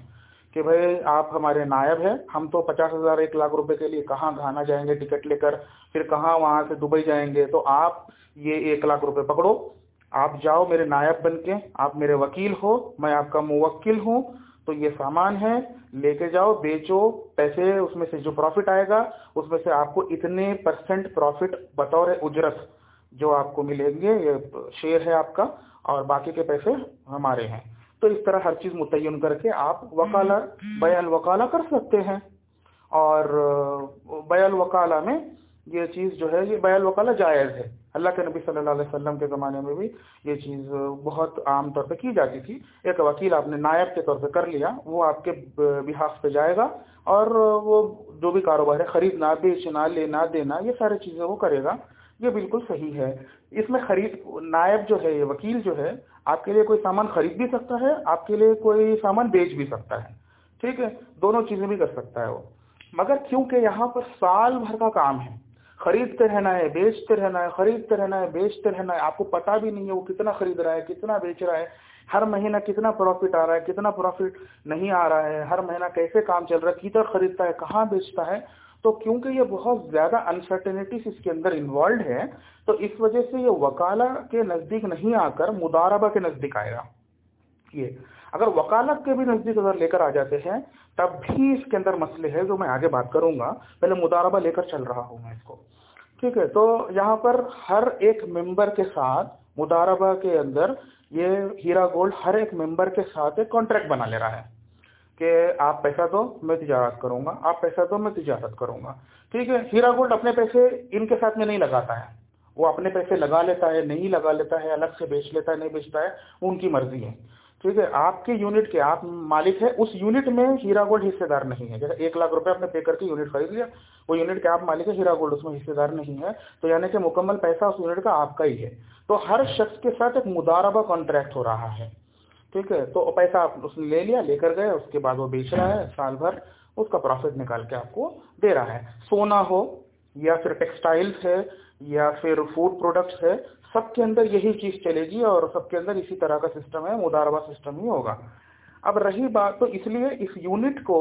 کہ بھائی آپ ہمارے نائب ہیں ہم تو پچاس ہزار ایک لاکھ روپے کے لیے کہاں گھانا جائیں گے ٹکٹ لے کر پھر کہاں وہاں سے دبئی جائیں گے؟ تو آپ یہ ایک لاکھ روپے پکڑو۔ آپ جاؤ میرے نائب بن کے آپ میرے وکیل ہو میں آپ کا موکل ہوں تو یہ سامان ہے لے کے جاؤ بیچو پیسے اس میں سے جو پروفٹ آئے گا اس میں سے آپ کو اتنے پرسنٹ پروفٹ بطور اجرت جو آپ کو ملیں گے یہ شیئر ہے آپ کا اور باقی کے پیسے ہمارے ہیں۔ تو اس طرح ہر چیز متعین کر کے آپ وکالا بیا الوکالہ کر سکتے ہیں۔ اور بیا الوکالہ میں یہ چیز جو ہے یہ بیا الوکالہ جائز ہے۔ اللہ کے نبی صلی اللہ علیہ وسلم کے زمانے میں بھی یہ چیز بہت عام طور پہ کی جاتی تھی۔ ایک وکیل آپ نے نائب کے طور پہ کر لیا وہ آپ کے بحاف پہ جائے گا اور وہ جو بھی کاروبار ہے خریدنا بیچنا لینا دینا یہ ساری چیزیں وہ کرے گا۔ یہ بالکل صحیح ہے۔ اس میں خرید، نائب جو ہے یہ وکیل جو ہے، آپ کے لیے کوئی سامان خرید بھی سکتا ہے، آپ کے لیے کوئی سامان بیچ بھی سکتا ہے۔ ٹھیک ہے؟ دونوں چیزیں بھی کر سکتا ہے وہ۔ مگر کیونکہ یہاں پر سال بھر کا کام ہے، خریدتے رہنا ہے، بیچتے رہنا ہے، خریدتے رہنا ہے، بیچتے رہنا ہے، آپ کو پتا بھی نہیں ہے وہ کتنا خرید رہا ہے، کتنا بیچ رہا ہے۔ ہر مہینہ کتنا پروفٹ آ رہا ہے، کتنا پروفٹ نہیں آ رہا ہے، ہر مہینہ کیسے کام چل رہا ہے، کدھر خریدتا ہے، کہاں بیچتا ہے تو کیونکہ یہ بہت زیادہ انسرٹنیٹیز اس کے اندر انوالوڈ ہے تو اس وجہ سے یہ وکالہ کے نزدیک نہیں آ کر مداربہ کے نزدیک آئے گا۔ یہ، اگر وکالت کے بھی نزدیک اگر لے کر آ جاتے ہیں، تب بھی اس کے اندر مسئلے ہے جو میں آگے بات کروں گا۔ پہلے مداربہ لے کر چل رہا ہوں میں اس کو۔ ٹھیک ہے، تو یہاں پر ہر ایک ممبر کے ساتھ مداربہ کے اندر یہ ہیرا گولڈ ہر ایک ممبر کے ساتھ ایک کانٹریکٹ بنا لے رہا ہے۔ کہ آپ پیسہ دو، میں تجارت کروں گا، آپ پیسہ دو، میں تجارت کروں گا۔ ٹھیک ہے، ہیرا گولڈ اپنے پیسے ان کے ساتھ میں نہیں لگاتا ہے۔ وہ اپنے پیسے لگا لیتا ہے، نہیں لگا لیتا ہے، الگ سے بیچ لیتا ہے، نہیں بیچتا ہے ان کی مرضی ہے۔ ٹھیک ہے، آپ کے یونٹ کے آپ مالک ہے اس یونٹ میں ہیرا گولڈ حصے دار نہیں ہے۔ جیسے ایک لاکھ روپے آپ نے پے کر کے یونٹ خرید لیا، وہ یونٹ کے آپ مالک ہے ہیرا گولڈ اس میں حصے دار نہیں ہے۔ تو یعنی کہ مکمل پیسہ اس یونٹ کا آپ کا ہی ہے۔ تو ہر شخص کے ساتھ ایک مداربہ کانٹریکٹ ہو رہا ہے۔ ٹھیک ہے؟ تو پیسہ آپ اس نے لے لیا، لے کر گئے، اس کے بعد وہ بیچ رہا ہے سال بھر، اس کا پروفٹ نکال کے آپ کو دے رہا ہے۔ سونا ہو یا پھر ٹیکسٹائلس ہے یا پھر فوڈ پروڈکٹس ہے، سب کے اندر یہی چیز چلے گی اور سب کے اندر اسی طرح کا سسٹم ہے، مداربہ سسٹم ہی ہوگا۔ اب رہی بات تو اس لیے اس یونٹ کو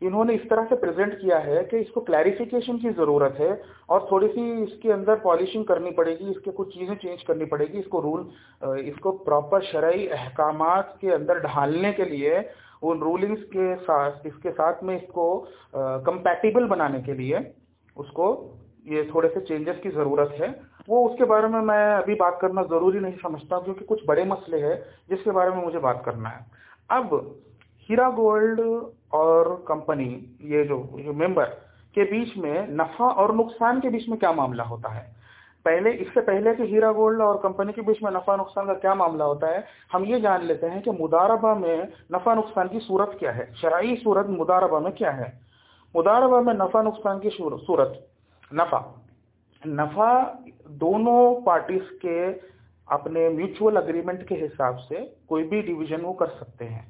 انہوں نے اس طرح سے پریزنٹ کیا ہے کہ اس کو کلیریفیکیشن کی ضرورت ہے اور تھوڑی سی اس کے اندر پالیشنگ کرنی پڑے گی، اس کے کچھ چیزیں چینج کرنی پڑے گی، اس کو رول اس کو پراپر شرعی احکامات کے اندر ڈھالنے کے لیے، ان رولنگس کے ساتھ، اس کے ساتھ میں اس کو کمپیٹیبل بنانے کے لیے اس کو یہ تھوڑے سے چینجز کی ضرورت ہے۔ وہ اس کے بارے میں میں ابھی بات کرنا ضروری نہیں سمجھتا کیونکہ کچھ بڑے مسئلے ہیں جس کے بارے میں مجھے بات کرنا ہے۔ اب ہیرا گولڈ اور کمپنی، یہ جو جو ممبر کے بیچ میں نفع اور نقصان کے بیچ میں کیا معاملہ ہوتا ہے؟ پہلے، اس سے پہلے کہ ہیرا گولڈ اور کمپنی کے بیچ میں نفع نقصان کا کیا معاملہ ہوتا ہے، ہم یہ جان لیتے ہیں کہ مداربہ میں نفع نقصان کی صورت کیا ہے؟ شرعی صورت مداربہ میں کیا ہے؟ مداربہ میں نفع نقصان کی صورت، نفع نفع دونوں پارٹیز کے اپنے میوچول اگریمنٹ کے حساب سے کوئی بھی ڈویژن وہ کر سکتے ہیں۔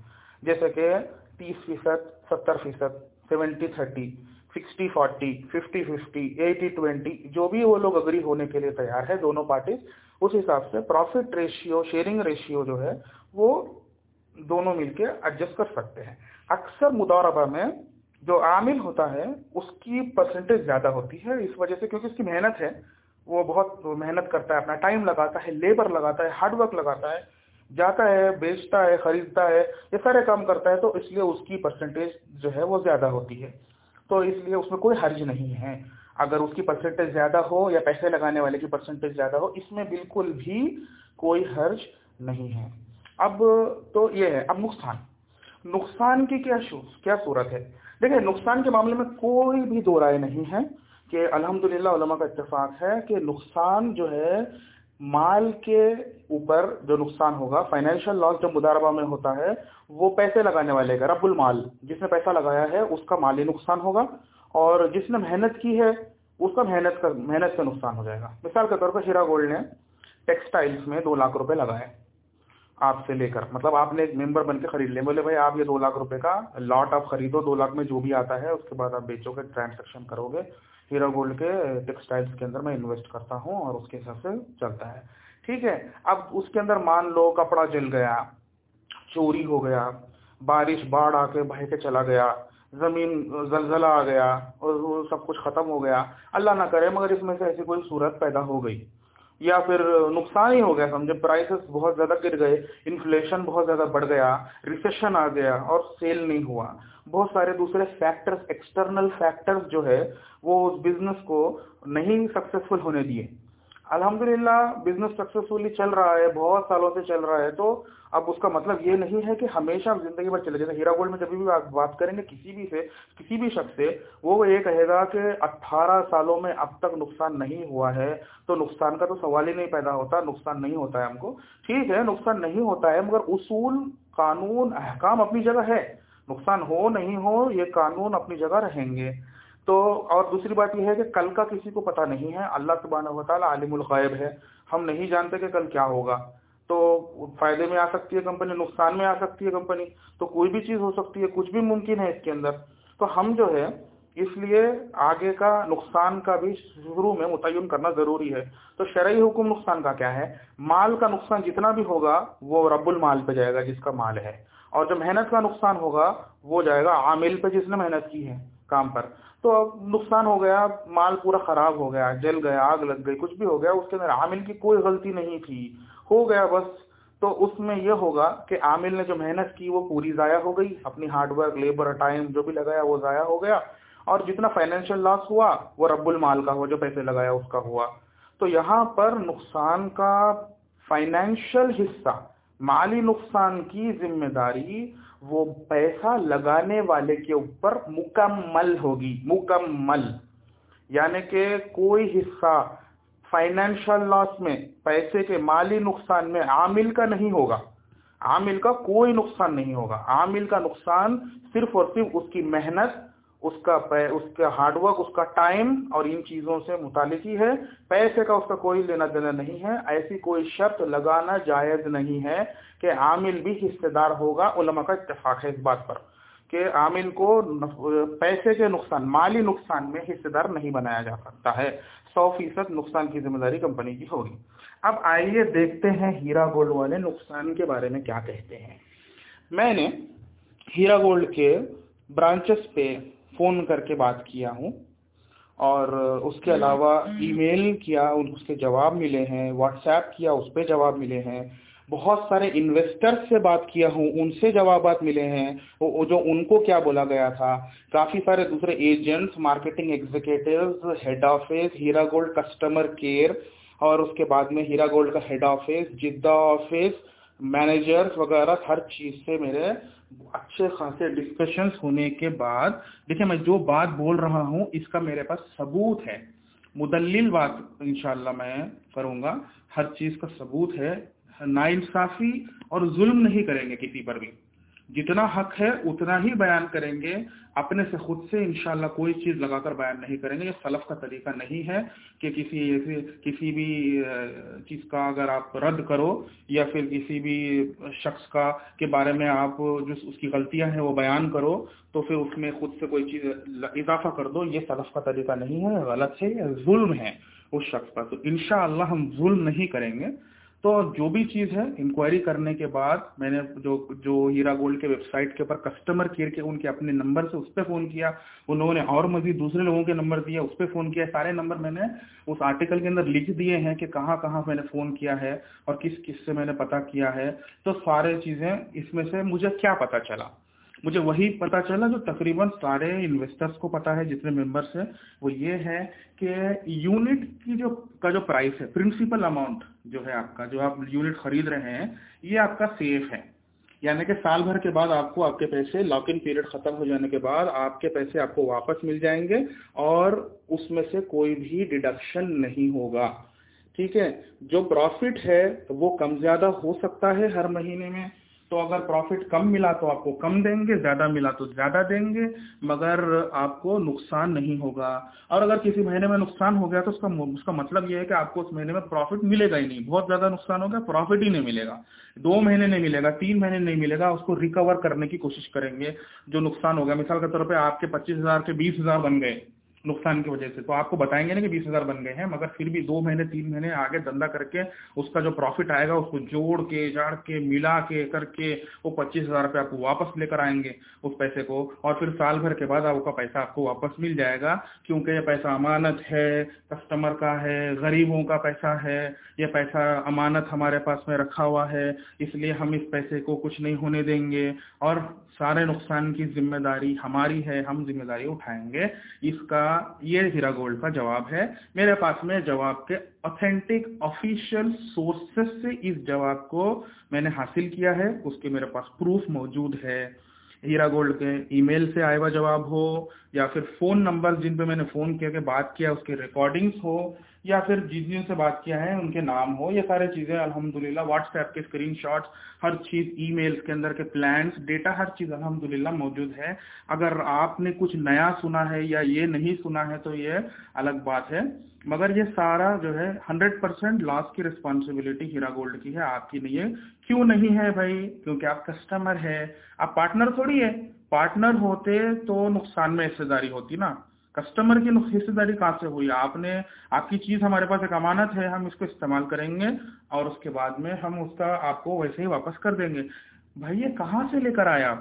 جیسے کہ تیس فیصد، ستر فیصد، seventy, thirty, sixty, forty, fifty fifty, eighty, twenty, جو بھی وہ لوگ اگری ہونے کے لیے تیار ہے دونوں پارٹیز اس حساب سے پروفٹ ریشیو شیئرنگ ریشیو جو ہے، وہ دونوں مل کے ایڈجسٹ کر سکتے ہیں۔ اکثر مداربہ میں جو عامل ہوتا ہے، اس کی پرسنٹیج زیادہ ہوتی ہے، اس وجہ سے کیونکہ اس کی محنت ہے۔ وہ بہت محنت کرتا ہے، اپنا ٹائم لگاتا ہے لیبر لگاتا ہے ہارڈ ورک لگاتا ہے، جاتا ہے، بیچتا ہے، خریدتا ہے، یہ سارے کام کرتا ہے، تو اس لیے اس کی پرسنٹیج جو ہے وہ زیادہ ہوتی ہے۔ تو اس لیے اس میں کوئی حرج نہیں ہے۔ اگر اس کی پرسنٹیج زیادہ ہو یا پیسے لگانے والے کی پرسنٹیج زیادہ ہو، اس میں بالکل بھی کوئی حرج نہیں ہے۔ اب تو یہ ہے، اب نقصان۔ نقصان کی کیا کیا صورت ہے؟ دیکھیں، نقصان کے معاملے میں کوئی بھی دو رائے نہیں ہے۔ کہ الحمدللہ علماء کا اتفاق ہے کہ نقصان جو ہے مال کے اوپر جو نقصان ہوگا فائنینشیل لاس جو مداربہ میں ہوتا ہے، وہ پیسے لگانے والے کا، رب المال، جس نے پیسہ لگایا ہے، اس کا مالی نقصان ہوگا اور جس نے محنت کی ہے، اس کا محنت کا، محنت سے نقصان ہو جائے گا۔ مثال کے طور پر ہیرا گولڈ نے ٹیکسٹائلس میں دو لاکھ روپے لگائے آپ سے لے کر۔ مطلب آپ نے ایک ممبر بن کے خرید لیں بولے بھائی آپ یہ دو لاکھ روپے کا لاٹ آپ خریدو، دو لاکھ میں جو بھی آتا ہے، اس کے بعد آپ بیچو گے، ٹرانزیکشن کرو گے ہیرا گولڈ کے ٹیکسٹائلس کے اندر میں انویسٹ کرتا ہوں اور اس کے حساب سے چلتا ہے۔ ٹھیک ہے، اب اس کے اندر مان لو کپڑا جل گیا، چوری ہو گیا، بارش باڑھ آ کے بہ کے چلا گیا، زمین زلزلہ آ گیا اور وہ سب کچھ ختم ہو گیا۔ اللہ نہ کرے، مگر اس میں سے ایسی کوئی صورت پیدا ہو گئی۔ یا پھر نقصان ہی ہو گیا سمجھے پرائسز بہت زیادہ گر گئے انفلیشن بہت زیادہ بڑھ گیا ریسیشن آ گیا اور سیل نہیں ہوا، بہت سارے دوسرے فیکٹرز ایکسٹرنل فیکٹرز جو ہے، وہ اس بزنس کو نہیں سکسیسفل ہونے دیے۔ الحمدللہ بزنس سکسیسفلی چل رہا ہے، بہت سالوں سے چل رہا ہے۔ تو اب اس کا مطلب یہ نہیں ہے کہ ہمیشہ زندگی بھر چلے جیسے ہیرا گولڈ میں جب بھی بات کریں گے، کسی بھی سے، کسی بھی شخص سے، وہ یہ کہے گا کہ اٹھارہ سالوں میں اب تک نقصان نہیں ہوا ہے۔ تو نقصان کا تو سوال ہی نہیں پیدا ہوتا، نقصان نہیں ہوتا ہے ہم کو۔ ٹھیک ہے، نقصان نہیں ہوتا ہے، مگر اصول، قانون، احکام اپنی جگہ ہے۔ نقصان ہو نہیں ہو، یہ قانون اپنی جگہ رہیں گے۔ تو اور دوسری بات یہ ہے کہ کل کا کسی کو پتہ نہیں ہے، اللہ سبحانہ و تعالیٰ عالم الغیب ہے۔ ہم نہیں جانتے کہ کل کیا ہوگا۔ تو فائدے میں آ سکتی ہے کمپنی، نقصان میں آ سکتی ہے کمپنی۔ تو کوئی بھی چیز ہو سکتی ہے، کچھ بھی ممکن ہے اس کے اندر۔ تو ہم جو ہے، اس لیے آگے کا نقصان کا بھی شروع میں متعین کرنا ضروری ہے۔ تو شرعی حکم نقصان کا کیا ہے؟ مال کا نقصان جتنا بھی ہوگا، وہ رب المال پہ جائے گا جس کا مال ہے۔ اور جو محنت کا نقصان ہوگا، وہ جائے گا عامل پہ، جس نے محنت کی ہے کام پر۔ تو اب نقصان ہو گیا، مال پورا خراب ہو گیا، جل گیا، آگ لگ گئی، کچھ بھی ہو گیا، اس کے اندر عامل کی کوئی غلطی نہیں تھی۔ ہو گیا بس۔ تو اس میں یہ ہوگا کہ عامل نے جو محنت کی وہ پوری ضائع ہو گئی۔ اپنی ہارڈ ورک لیبر ٹائم جو بھی لگایا وہ ضائع ہو گیا۔ اور جتنا فائنینشیل لاس ہوا، وہ رب المال کا ہوا، جو پیسے لگایا اس کا ہوا۔ تو یہاں پر نقصان کا فائنینشیل حصہ، مالی نقصان کی ذمہ داری وہ پیسہ لگانے والے کے اوپر مکمل ہوگی، مکمل۔ یعنی کہ کوئی حصہ فائنینشل لاس میں، پیسے کے مالی نقصان میں عامل کا نہیں ہوگا۔ عامل کا کوئی نقصان نہیں ہوگا۔ عامل کا نقصان صرف اور صرف اس کی محنت اس کا اس کا ہارڈ ورک اس کا ٹائم اور ان چیزوں سے متعلق ہی ہے۔ پیسے کا اس کا کوئی لینا دینا نہیں ہے۔ ایسی کوئی شرط لگانا جائز نہیں ہے کہ عامل بھی حصے دار ہوگا۔ علماء کا اتفاق ہے اس بات پر کہ عامل کو پیسے کے نقصان، مالی نقصان میں حصے دار نہیں بنایا جا سکتا ہے۔ سو فیصد نقصان کی ذمہ داری کمپنی کی ہوگی۔ اب آئیے دیکھتے ہیں ہیرا گولڈ والے نقصان کے بارے میں کیا کہتے ہیں۔ میں نے ہیرا گولڈ کے برانچز پہ فون کر کے بات کیا ہوں اور اس کے علاوہ ای میل کیا اس کے جواب ملے ہیں واٹس ایپ کیا اس پہ جواب ملے ہیں۔ بہت سارے انویسٹر سے بات کیا ہوں ان سے جوابات ملے ہیں۔ جو ان کو کیا بولا گیا تھا۔ کافی سارے دوسرے agents marketing executives head office Heera gold customer care اور اس کے بعد میں ہیرا گولڈ کا head office Jeddah office managers وغیرہ ہر چیز سے میرے اچھے خاصے ڈسکشنز ہونے کے بعد، دیکھیں میں جو بات بول رہا ہوں، اس کا میرے پاس ثبوت ہے۔ مدلل بات انشاءاللہ میں کروں گا۔ ہر چیز کا ثبوت ہے۔ نا انصافی اور ظلم نہیں کریں گے کسی پر بھی۔ جتنا حق ہے اتنا ہی بیان کریں گے۔ اپنے سے خود سے انشاءاللہ کوئی چیز لگا کر بیان نہیں کریں گے۔ یہ سلف کا طریقہ نہیں ہے کہ کسی ایسے کسی بھی چیز کا اگر آپ رد کرو یا پھر کسی بھی شخص کا کے بارے میں آپ جو اس کی غلطیاں ہیں وہ بیان کرو تو پھر اس میں خود سے کوئی چیز اضافہ کر دو۔ یہ سلف کا طریقہ نہیں ہے، غلط ہے، یہ ظلم ہے اس شخص پر۔ تو انشاءاللہ ہم ظلم نہیں کریں گے۔ تو جو بھی چیز ہے انکوائری کرنے کے بعد میں نے جو جو ہیرا گولڈ کے ویب سائٹ کے اوپر کسٹمر کیئر کے ان کے اپنے نمبر سے اس پہ فون کیا ان لوگوں نے اور مزید دوسرے لوگوں کے نمبر دیا، اس پہ فون کیا، سارے نمبر میں نے اس آرٹیکل کے اندر لکھ دیے ہیں کہ کہاں کہاں میں نے فون کیا ہے اور کس کس سے میں نے پتا کیا ہے۔ تو سارے چیزیں اس میں سے مجھے کیا پتا چلا؟ مجھے وہی پتا چلا جو تقریباً سارے انویسٹرس کو پتا ہے، جتنے ممبرس ہیں، وہ یہ ہے کہ یونٹ کی جو کا جو پرائس ہے پرنسپل اماؤنٹ جو ہے آپ کا، جو آپ یونٹ خرید رہے ہیں، یہ آپ کا سیف ہے۔ یعنی کہ سال بھر کے بعد آپ کو آپ کے پیسے لاک ان پیریڈ ختم ہو جانے کے بعد آپ کے پیسے آپ کو واپس مل جائیں گے اور اس میں سے کوئی بھی ڈیڈکشن نہیں ہوگا۔ ٹھیک ہے؟ جو پروفٹ ہے، وہ کم زیادہ ہو سکتا ہے ہر مہینے میں۔ تو اگر پروفٹ کم ملا تو آپ کو کم دیں گے، زیادہ ملا تو زیادہ دیں گے، مگر آپ کو نقصان نہیں ہوگا۔ اور اگر کسی مہینے میں نقصان ہو گیا تو اس کا اس کا مطلب یہ ہے کہ آپ کو اس مہینے میں پروفٹ ملے گا ہی نہیں۔ بہت زیادہ نقصان ہو گیا پروفٹ ہی نہیں ملے گا۔ دو مہینے نہیں ملے گا، تین مہینے نہیں ملے گا، اس کو ریکور کرنے کی کوشش کریں گے۔ جو نقصان ہو گیا، مثال کے طور پہ آپ کے پچیس ہزار کے بیس ہزار بن گئے۔ نقصان کی وجہ سے۔ تو آپ کو بتائیں گے نا کہ بیس ہزار بن گئے ہیں، مگر پھر بھی دو مہینے، تین مہینے آگے دندا کر کے اس کا جو پروفٹ آئے گا، اس کو جوڑ کے جاڑ کے، ملا کے کر کے وہ پچیس ہزار روپے آپ کو واپس لے کر آئیں گے اس پیسے کو۔ اور پھر سال بھر کے بعد آپ کا پیسہ آپ کو واپس مل جائے گا، کیونکہ یہ پیسہ امانت ہے کسٹمر کا ہے، غریبوں کا پیسہ ہے، یہ پیسہ امانت ہمارے پاس میں رکھا ہوا ہے، اس لیے ہم اس پیسے کو کچھ نہیں ہونے دیں گے۔ اور سارے نقصان کی ذمہ داری ہماری ہے، ہم ذمہ داری اٹھائیں گے۔ اس کا یہ ہیرا گولڈ کا جواب ہے۔ میرے پاس میں جواب کے اوتھینٹک آفیشیل سورسز سے اس جواب کو میں نے حاصل کیا ہے۔ اس کے میرے پاس پروف موجود ہے۔ ہیرا گولڈ کے ای میل سے آئے ہوا جواب ہو۔ یا پھر فون نمبر جن پہ میں نے فون کیا کہ بات کیا، اس کے ریکارڈنگس ہو، یا پھر جن جن سے بات کیا ہے، ان کے نام ہو، یہ سارے چیزیں الحمدللہ واٹس ایپ کے اسکرین شاٹس ہر چیز ای میلز کے اندر کے پلانس ڈیٹا ہر چیز الحمدللہ موجود ہے۔ اگر آپ نے کچھ نیا سنا ہے یا یہ نہیں سنا ہے تو یہ الگ بات ہے۔ مگر یہ سارا جو ہے ہنڈریڈ پرسینٹ لاس کی ریسپانسبلٹی ہیرا گولڈ کی ہے، آپ کی نہیں ہے کیوں نہیں ہے بھائی؟ کیونکہ آپ کسٹمر ہے۔ آپ پارٹنر تھوڑی ہے پارٹنر ہوتے تو نقصان میں حصے داری ہوتی نا۔ کسٹمر کی حصے داری کہاں سے ہوئی؟ آپ نے، آپ کی چیز ہمارے پاس ایک امانت ہے، ہم اس کو استعمال کریں گے اور اس کے بعد میں ہم اس کا آپ کو ویسے ہی واپس کر دیں گے۔ بھائی، یہ کہاں سے لے کر آیا؟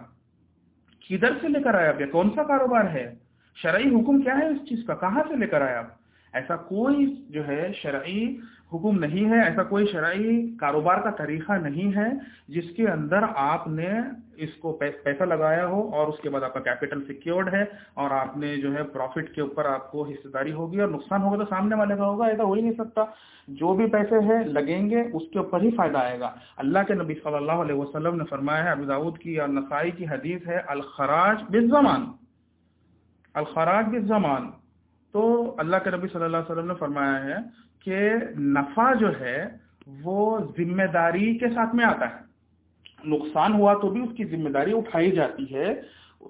کدھر سے لے کر آیا؟ آپ کون سا کاروبار ہے؟ شرعی حکم کیا ہے اس چیز کا؟ کہاں سے لے کر آیا آپ؟ ایسا کوئی جو ہے شرعی حکم نہیں ہے، ایسا کوئی شرعی کاروبار کا طریقہ نہیں ہے جس کے اندر آپ نے اس کو پیسہ لگایا ہو اور اس کے بعد آپ کا کیپٹل سیکیورڈ ہے اور آپ نے جو ہے پروفٹ کے اوپر آپ کو حصہ داری ہوگی اور نقصان ہوگا تو سامنے والے کا ہوگا، ایسا ہو ہی نہیں سکتا۔ جو بھی پیسے ہیں لگیں گے، اس کے اوپر ہی فائدہ آئے گا۔ اللہ کے نبی صلی اللہ علیہ وسلم نے فرمایا ہے، ابو داود کی اور نسائی کی حدیث ہے، الخراج بالزمان۔ الخراج بالزمان۔ تو اللہ کے نبی صلی اللہ علیہ وسلم نے فرمایا ہے کہ نفع جو ہے وہ ذمہ داری کے ساتھ میں آتا ہے۔ نقصان ہوا تو بھی اس کی ذمہ داری اٹھائی جاتی ہے،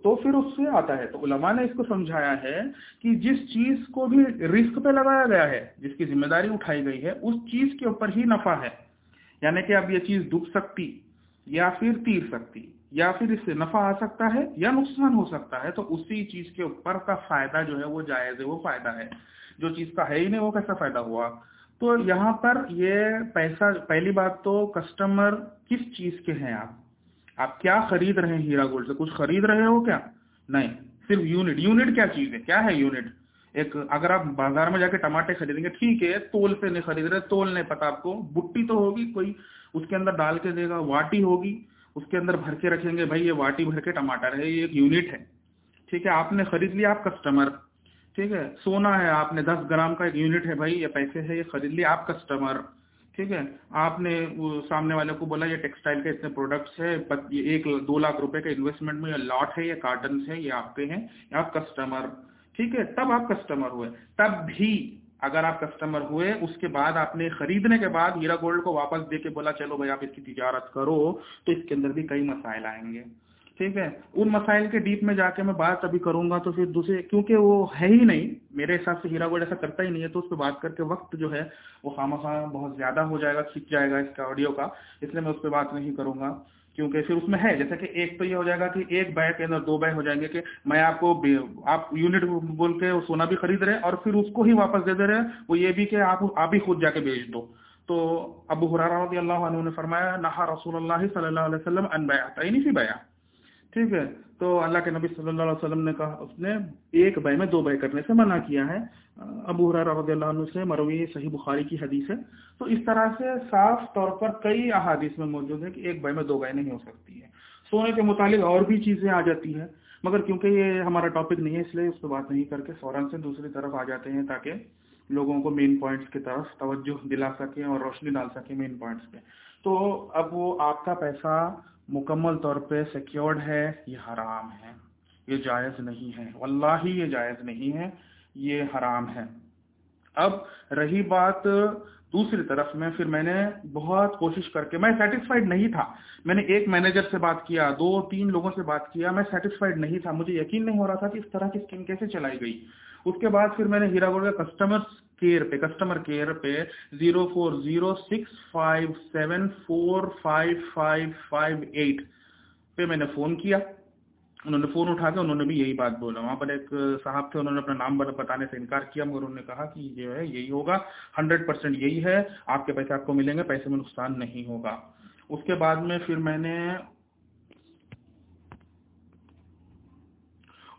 تو پھر اس سے آتا ہے۔ تو علماء نے اس کو سمجھایا ہے کہ جس چیز کو بھی رسک پہ لگایا گیا ہے، جس کی ذمہ داری اٹھائی گئی ہے، اس چیز کے اوپر ہی نفع ہے۔ یعنی کہ اب یہ چیز ڈوب سکتی یا پھر تیر سکتی۔ یا پھر اس سے نفع آ سکتا ہے یا نقصان ہو سکتا ہے، تو اسی چیز کے اوپر کا فائدہ جو ہے وہ جائز ہے، وہ فائدہ ہے۔ جو چیز کا ہے ہی نہیں، وہ کیسا فائدہ ہوا؟ تو یہاں پر یہ پیسہ، پہلی بات تو کسٹمر کس چیز کے ہیں آپ؟ آپ کیا خرید رہے ہیں ہیرا گولڈ سے؟ کچھ خرید رہے ہو کیا؟ نہیں، صرف یونٹ۔ یونٹ کیا چیز ہے؟ کیا ہے یونٹ؟ ایک، اگر آپ بازار میں جا کے ٹماٹے خریدیں گے، ٹھیک ہے، تول سے نہیں خرید رہے، تول نہیں پتا آپ کو، بٹی تو ہوگی، کوئی اس کے اندر ڈال کے دے گا، واٹی ہوگی اس کے اندر بھر کے رکھیں گے، بھائی یہ واٹی بھر کے ٹماٹر ہے، یہ ایک یونٹ ہے۔ ٹھیک ہے، آپ نے خرید لیا آپ کسٹمر۔ ٹھیک ہے، سونا ہے آپ نے دس گرام کا ایک یونٹ ہے بھائی، یہ پیسے ہے یہ خرید لیا آپ کسٹمر۔ ٹھیک ہے، آپ نے سامنے والے کو بولا یہ ٹیکسٹائل کے اتنے پروڈکٹس ہے یہ ایک دو لاکھ روپے کا انویسٹمنٹ میں یہ لاٹ ہے، یہ کارٹنس ہے یہ آپ کے ہیں آپ کسٹمر۔ ٹھیک ہے، تب آپ کسٹمر ہوئے۔ تب بھی اگر آپ کسٹمر ہوئے، اس کے بعد آپ نے خریدنے کے بعد ہیرا گولڈ کو واپس دے کے بولا، چلو بھائی آپ اس کی تجارت کرو، تو اس کے اندر بھی کئی مسائل آئیں گے۔ ٹھیک ہے؟ ان مسائل کے ڈیپ میں جا کے میں بات ابھی کروں گا، تو پھر دوسرے، کیونکہ وہ ہے ہی نہیں، میرے حساب سے ہیرا گولڈ ایسا کرتا ہی نہیں ہے، تو اس پہ بات کر کے وقت جو ہے وہ خواہ خواہ بہت زیادہ ہو جائے گا کھینچ جائے گا اس کا آڈیو کا، اس لیے میں اس پہ بات نہیں کروں گا۔ کیونکہ پھر اس میں ہے جیسے کہ ایک تو یہ ہو جائے گا کہ ایک بے کے اندر دو بے ہو جائیں گے کہ میں آپ کو آپ یونٹ بول کے سونا بھی خرید رہے اور پھر اس کو ہی واپس دے دے رہے وہ یہ بھی کہ آپ آپ ہی خود جا کے بیچ دو۔ تو ابو حرارہ رضی اللہ عنہ نے فرمایا، نہا رسول اللہ صلی اللہ علیہ وسلم ان بیع تعینی فی بیع ٹھیک ہے؟ تو اللہ کے نبی صلی اللہ علیہ وسلم نے کہا، اس نے ایک بے میں دو بے کرنے سے منع کیا ہے۔ ابو رضی اللہ عنہ سے مروی صحیح بخاری کی حدیث ہے۔ تو اس طرح سے صاف طور پر کئی احادیث میں موجود ہے کہ ایک بے میں دو بے نہیں ہو سکتی ہے سونے کے متعلق اور بھی چیزیں آ جاتی ہیں، مگر کیونکہ یہ ہمارا ٹاپک نہیں ہے، اس لیے اس پہ بات نہیں کر کے فوراً سے دوسری طرف آ جاتے ہیں تاکہ لوگوں کو مین پوائنٹس کی طرف توجہ دلا سکیں اور روشنی ڈال سکیں مین پوائنٹس پہ۔ تو اب وہ آپ کا پیسہ مکمل طور پہ سیکیورڈ ہے یہ حرام ہے؟ یہ جائز نہیں ہے۔ واللہ یہ جائز نہیں ہے۔ یہ حرام ہے۔ اب رہی بات دوسری طرف میں، پھر میں نے بہت کوشش کر کے، میں سیٹسفائیڈ نہیں تھا۔ میں نے ایک مینیجر سے بات کیا، دو، تین لوگوں سے بات کیا، میں سیٹسفائیڈ نہیں تھا۔ مجھے یقین نہیں ہو رہا تھا کہ اس طرح کی اسکیم کیسے چلائی گئی۔ اس کے بعد پھر میں نے ہیرا گوڑ کا کسٹمر کیئر پہ کسٹمر کیئر پہ zero four zero six five seven four five five five eight پہ میں نے فون کیا۔ انہوں نے فون اٹھا کے انہوں نے بھی یہی بات بولا۔ وہاں پر ایک صاحب تھے، انہوں نے اپنا نام بتانے سے انکار کیا، مگر انہوں نے کہا کہ جو ہے، یہی ہوگا۔ ہنڈریڈ پرسینٹ یہی ہے۔ آپ کے پیسے آپ کو ملیں گے، پیسے میں نقصان نہیں ہوگا۔ اس کے بعد میں پھر میں نے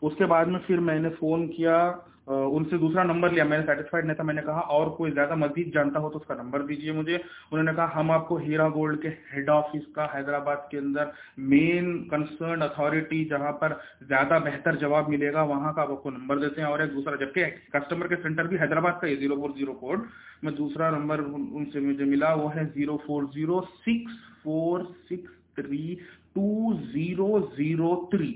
اس کے بعد میں پھر میں نے فون کیا۔ ان سے دوسرا نمبر لیا، میں نے سیٹسفائڈ نہیں تھا، میں نے کہا اور کوئی زیادہ مزید جانتا ہو تو اس کا نمبر دیجیے مجھے۔ انہوں نے کہا، ہم آپ کو ہیرا گولڈ کے ہیڈ آفس کا حیدرآباد کے اندر مین کنسرن اتھارٹی جہاں پر زیادہ بہتر جواب ملے گا، وہاں کا آپ کو نمبر دیتے ہیں۔ اور ایک دوسرا، جبکہ کسٹمر کے سینٹر بھی حیدرآباد کا یہ زیرو فور زیرو کوڈ میں دوسرا نمبر ان سے مجھے ملا، وہ ہے zero four zero six four six three two zero zero three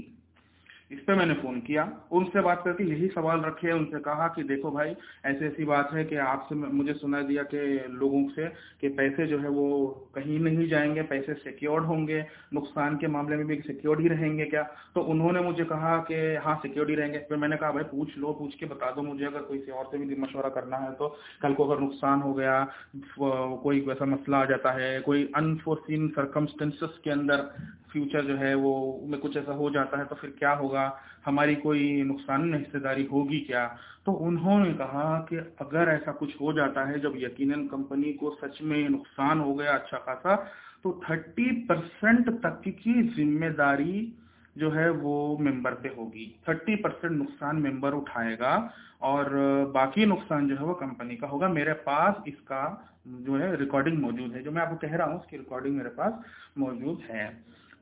اس پہ میں نے فون کیا، ان سے بات کر کے یہی سوال رکھے، ان سے کہا کہ دیکھو بھائی، ایسی ایسی بات ہے کہ آپ سے مجھے سنا دیا کہ لوگوں سے کہ پیسے جو ہے وہ کہیں نہیں جائیں گے، پیسے سیکیورڈ ہوں گے، نقصان کے معاملے میں بھی سیکیورڈ ہی رہیں گے کیا؟ تو انہوں نے مجھے کہا کہ ہاں سیکیورڈ ہی رہیں گے۔ پھر میں نے کہا بھائی، پوچھ لو، پوچھ کے بتا دو مجھے، اگر کوئی اور سے بھی مشورہ کرنا ہے تو کل کو اگر نقصان ہو گیا کوئی ویسا مسئلہ آ جاتا ہے، کوئی انفورسین سرکمسٹنسز کے اندر فیوچر جو ہے وہ میں کچھ ایسا ہو جاتا ہے تو پھر کیا ہوگا؟ ہماری کوئی نقصان میں حصے داری ہوگی کیا؟ تو انہوں نے کہا کہ اگر ایسا کچھ ہو جاتا ہے، جب یقیناً کمپنی کو سچ میں نقصان ہو گیا اچھا خاصا، تو تھرٹی پرسینٹ تک کی ذمہ داری جو ہے وہ ممبر پہ ہوگی۔ تھرٹی پرسینٹ نقصان ممبر اٹھائے گا اور باقی نقصان جو ہے وہ کمپنی کا ہوگا۔ میرے پاس اس کا جو ہے ریکارڈنگ موجود ہے۔ جو میں آپ کو کہہ رہا ہوں، اس کی ریکارڈنگ میرے پاس موجود ہے۔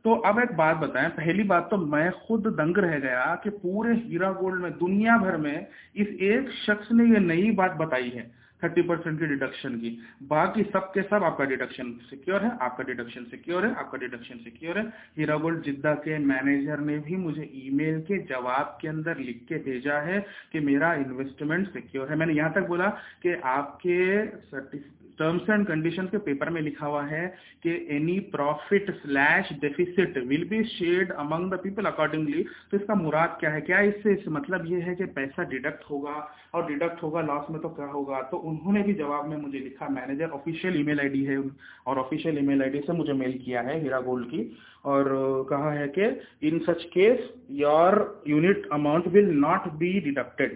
تو اب ایک بات بتائیں، پہلی بات تو میں خود دنگ رہ گیا کہ پورے ہیرا گولڈ میں، دنیا بھر میں اس ایک شخص نے یہ نئی بات بتائی ہے تھرٹی پرسینٹ کی ڈیڈکشن کی۔ باقی سب کے سب آپ کا ڈیڈکشن سیکیور ہے، آپ کا ڈیڈکشن سیکیور ہے، آپ کا ڈیڈکشن سیکیور ہے۔ ہیرا گولڈ جدہ کے مینیجر نے بھی مجھے ای میل کے جواب کے اندر لکھ کے بھیجا ہے کہ میرا انویسٹمنٹ سیکیور ہے۔ میں نے یہاں تک بولا کہ آپ کے ٹرمس اینڈ کنڈیشن کے پیپر میں لکھا ہوا ہے کہ any profit slash deficit will be shared among the people accordingly تو اس کا مراد کیا ہے؟ کیا اس سے مطلب یہ ہے کہ پیسہ ڈیڈکٹ ہوگا اور ڈیڈکٹ ہوگا لاس میں تو کیا ہوگا؟ تو انہوں نے بھی جواب میں مجھے لکھا manager official email I D ہے اور official email I D سے مجھے میل کیا ہے ہیرا گولڈ کی اور کہا ہے کہ in such case your unit amount will not be deducted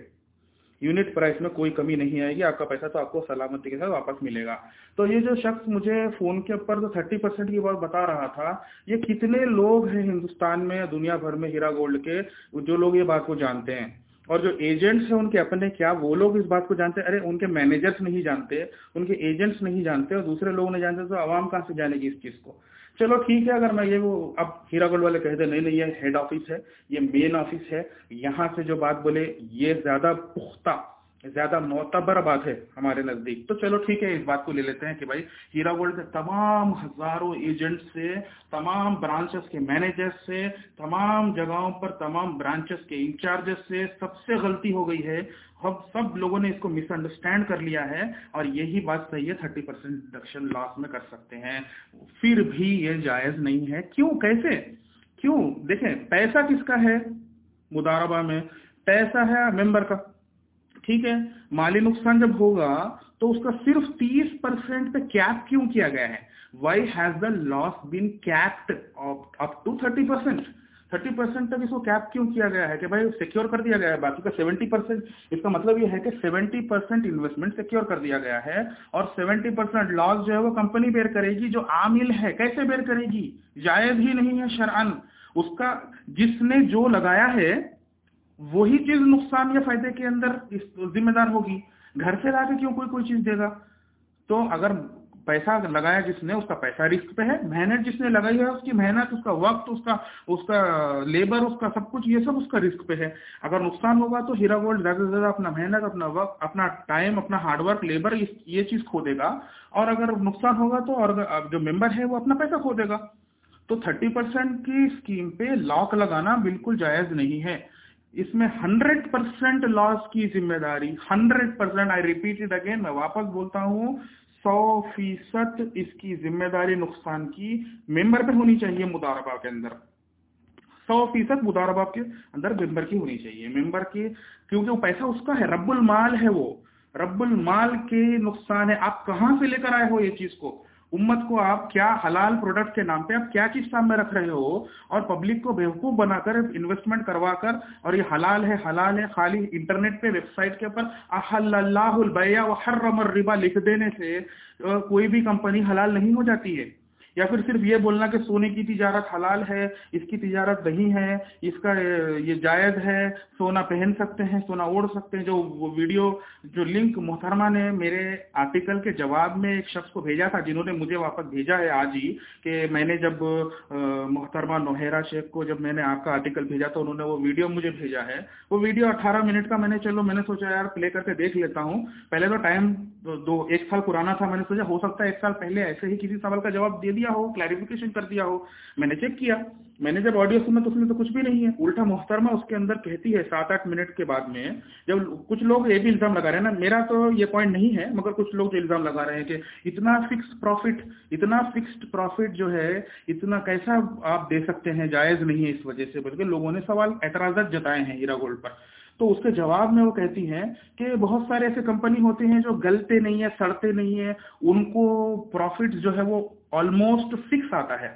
unit price میں کوئی کمی نہیں آئے گی، آپ کا پیسہ تو آپ کو سلامتی کے ساتھ واپس ملے گا۔ تو یہ جو شخص مجھے فون کے اوپر جو تھرٹی پرسینٹ کی بات بتا رہا تھا، یہ کتنے لوگ ہیں ہندوستان میں، دنیا بھر میں ہیرا گولڈ کے، جو لوگ یہ بات کو جانتے ہیں۔ اور جو ایجنٹس ہیں ان کے اپنے کیا، وہ لوگ اس بات کو جانتے ہیں؟ ارے، ان کے مینیجرس نہیں جانتے، ان کے ایجنٹس نہیں جانتے اور دوسرے لوگ نہیں جانتے، تو عوام کہاں سے جانے گی اس چیز کو؟ چلو ٹھیک ہے، اگر میں یہ وہ اب ہیرا گولڈ والے کہتے نہیں نہیں، یہ ہیڈ آفس ہے، یہ مین آفس ہے۔ یہاں سے جو بات بولے، یہ زیادہ پختہ زیادہ معتبر بات ہے ہمارے نزدیک۔ تو چلو ٹھیک ہے، اس بات کو لے لیتے ہیں کہ بھائی، ہیرا گولڈ کے تمام ہزاروں ایجنٹ سے، تمام برانچز کے مینیجر سے، تمام جگہوں پر تمام برانچز کے انچارجز سے سب سے غلطی ہو گئی ہے۔ اب سب لوگوں نے اس کو مس انڈرسٹینڈ کر لیا ہے اور یہی بات صحیح ہے تھرٹی پرسینٹ ڈکشن لاس میں کر سکتے ہیں۔ پھر بھی یہ جائز نہیں ہے۔ کیوں؟ کیسے؟ کیوں؟ دیکھیں، پیسہ کس کا ہے؟ مداربہ میں۔ پیسہ ہے ممبر کا۔ ٹھیک ہے؟ مالی نقصان جب ہوگا تو اس کا صرف تیس پرسینٹ پہ کیپ کیوں کیا گیا ہے؟ Why has the loss been capped up to thirty percent thirty percent تک اس کو کیپ کیوں کیا گیا ہے کہ بھائی سیکیور کر دیا گیا ہے؟ باقی کا سیونٹی پرسینٹ اس کا مطلب یہ ہے کہ سیونٹی پرسینٹ انویسٹمنٹ سیکیور کر دیا گیا ہے اور سیونٹی پرسینٹ لاس جو ہے وہ کمپنی بیئر کرے گی، جو عامل ہے، کیسے بیئر کرے گی؟ جائز ہی نہیں ہے شرعن اس کا جس نے جو لگایا ہے وہی چیز نقصان یا فائدے کے اندر ذمہ دار ہوگی۔ گھر سے لا کے کیوں کوئی کوئی چیز دے گا؟ تو اگر پیسہ لگایا جس نے، اس کا پیسہ رسک پہ ہے، محنت جس نے لگائی ہے، اس کی محنت، اس کا وقت، اس کا اس کا لیبر اس کا سب کچھ، یہ سب اس کا رسک پہ ہے۔ اگر نقصان ہوگا تو ہیرا گولڈ زیادہ سے زیادہ اپنا محنت، اپنا وقت، اپنا ٹائم اپنا ہارڈ ورک لیبر یہ چیز کھو دے گا۔ اور اگر نقصان ہوگا تو اور جو ممبر ہے وہ اپنا پیسہ کھو دے گا۔ تو تھرٹی پرسینٹ کی اسکیم پہ لاک لگانا بالکل جائز نہیں ہے۔ اس میں ہنڈریڈ پرسینٹ لاس کی ذمہ داری، hundred percent I repeat again میں واپس بولتا ہوں، سو فیصد اس کی ذمہ داری نقصان کی ممبر پہ ہونی چاہیے مداربہ کے اندر۔ سو فیصد مداربہ کے اندر ممبر کی ہونی چاہیے، ممبر کی کیونکہ وہ پیسہ اس کا ہے، رب المال ہے وہ۔ رب المال کے نقصان ہے۔ آپ کہاں سے لے کر آئے ہو یہ چیز کو؟ امت کو آپ کیا حلال پروڈکٹ کے نام پہ آپ کیا چیز سامنے رکھ رہے ہو اور پبلک کو بیوقوف بنا کر انویسٹمنٹ کروا کر اور یہ حلال ہے حلال ہے، خالی انٹرنیٹ پہ ویب سائٹ کے اوپر احل اللہ البیا و حرم الربا لکھ دینے سے کوئی بھی کمپنی حلال نہیں ہو جاتی ہے۔ یا پھر صرف یہ بولنا کہ سونے کی تجارت حلال ہے، اس کی تجارت نہیں ہے، اس کا یہ جائز ہے، سونا پہن سکتے ہیں، سونا اوڑھ سکتے ہیں، جو وہ ویڈیو، جو لنک محترمہ نے میرے آرٹیکل کے جواب میں ایک شخص کو بھیجا تھا، جنہوں نے مجھے واپس بھیجا ہے آج ہی، کہ میں نے جب محترمہ نوہیرا شیخ کو جب میں نے آپ کا آرٹیکل بھیجا تو انہوں نے وہ ویڈیو مجھے بھیجا ہے۔ وہ ویڈیو اٹھارہ منٹ کا، میں نے چلو، میں نے سوچا یار پلے کر کے دیکھ لیتا ہوں۔ پہلے تو ٹائم دو، ایک سال پرانا تھا، میں نے سوچا ہو سکتا ہے ایک سال پہلے ایسے ہی کسی سوال کا جواب دے دیا۔ دیا ہو کلیریفیکیشن کر دیا ہو۔ میں نے چیک کیا، میں نے جب آڈیو سنا تو اس میں تو کچھ بھی نہیں ہے۔ الٹا محترمہ اس کے اندر کہتی ہے سات آٹھ منٹ کے بعد میں، جب کچھ لوگ یہ بھی الزام لگا رہے ہیں نا، میرا تو یہ پوائنٹ نہیں ہے، مگر کچھ لوگ جو الزام لگا رہے ہیں کہ اتنا فکس پروفٹ اتنا فکسڈ پروفٹ جو ہے، اتنا کیسا آپ دے سکتے ہیں، جائز نہیں ہے اس وجہ سے۔ بلکہ لوگوں نے سوال اعتراضات جتائے ہیں ہیرا گولڈ پر۔ تو اس کے جواب میں وہ کہتی ہیں کہ بہت سارے ایسے کمپنی ہوتے ہیں جو گلتے نہیں ہیں، سڑتے نہیں ہیں، ان کو پروفٹ جو ہے وہ آلموسٹ فکس آتا ہے۔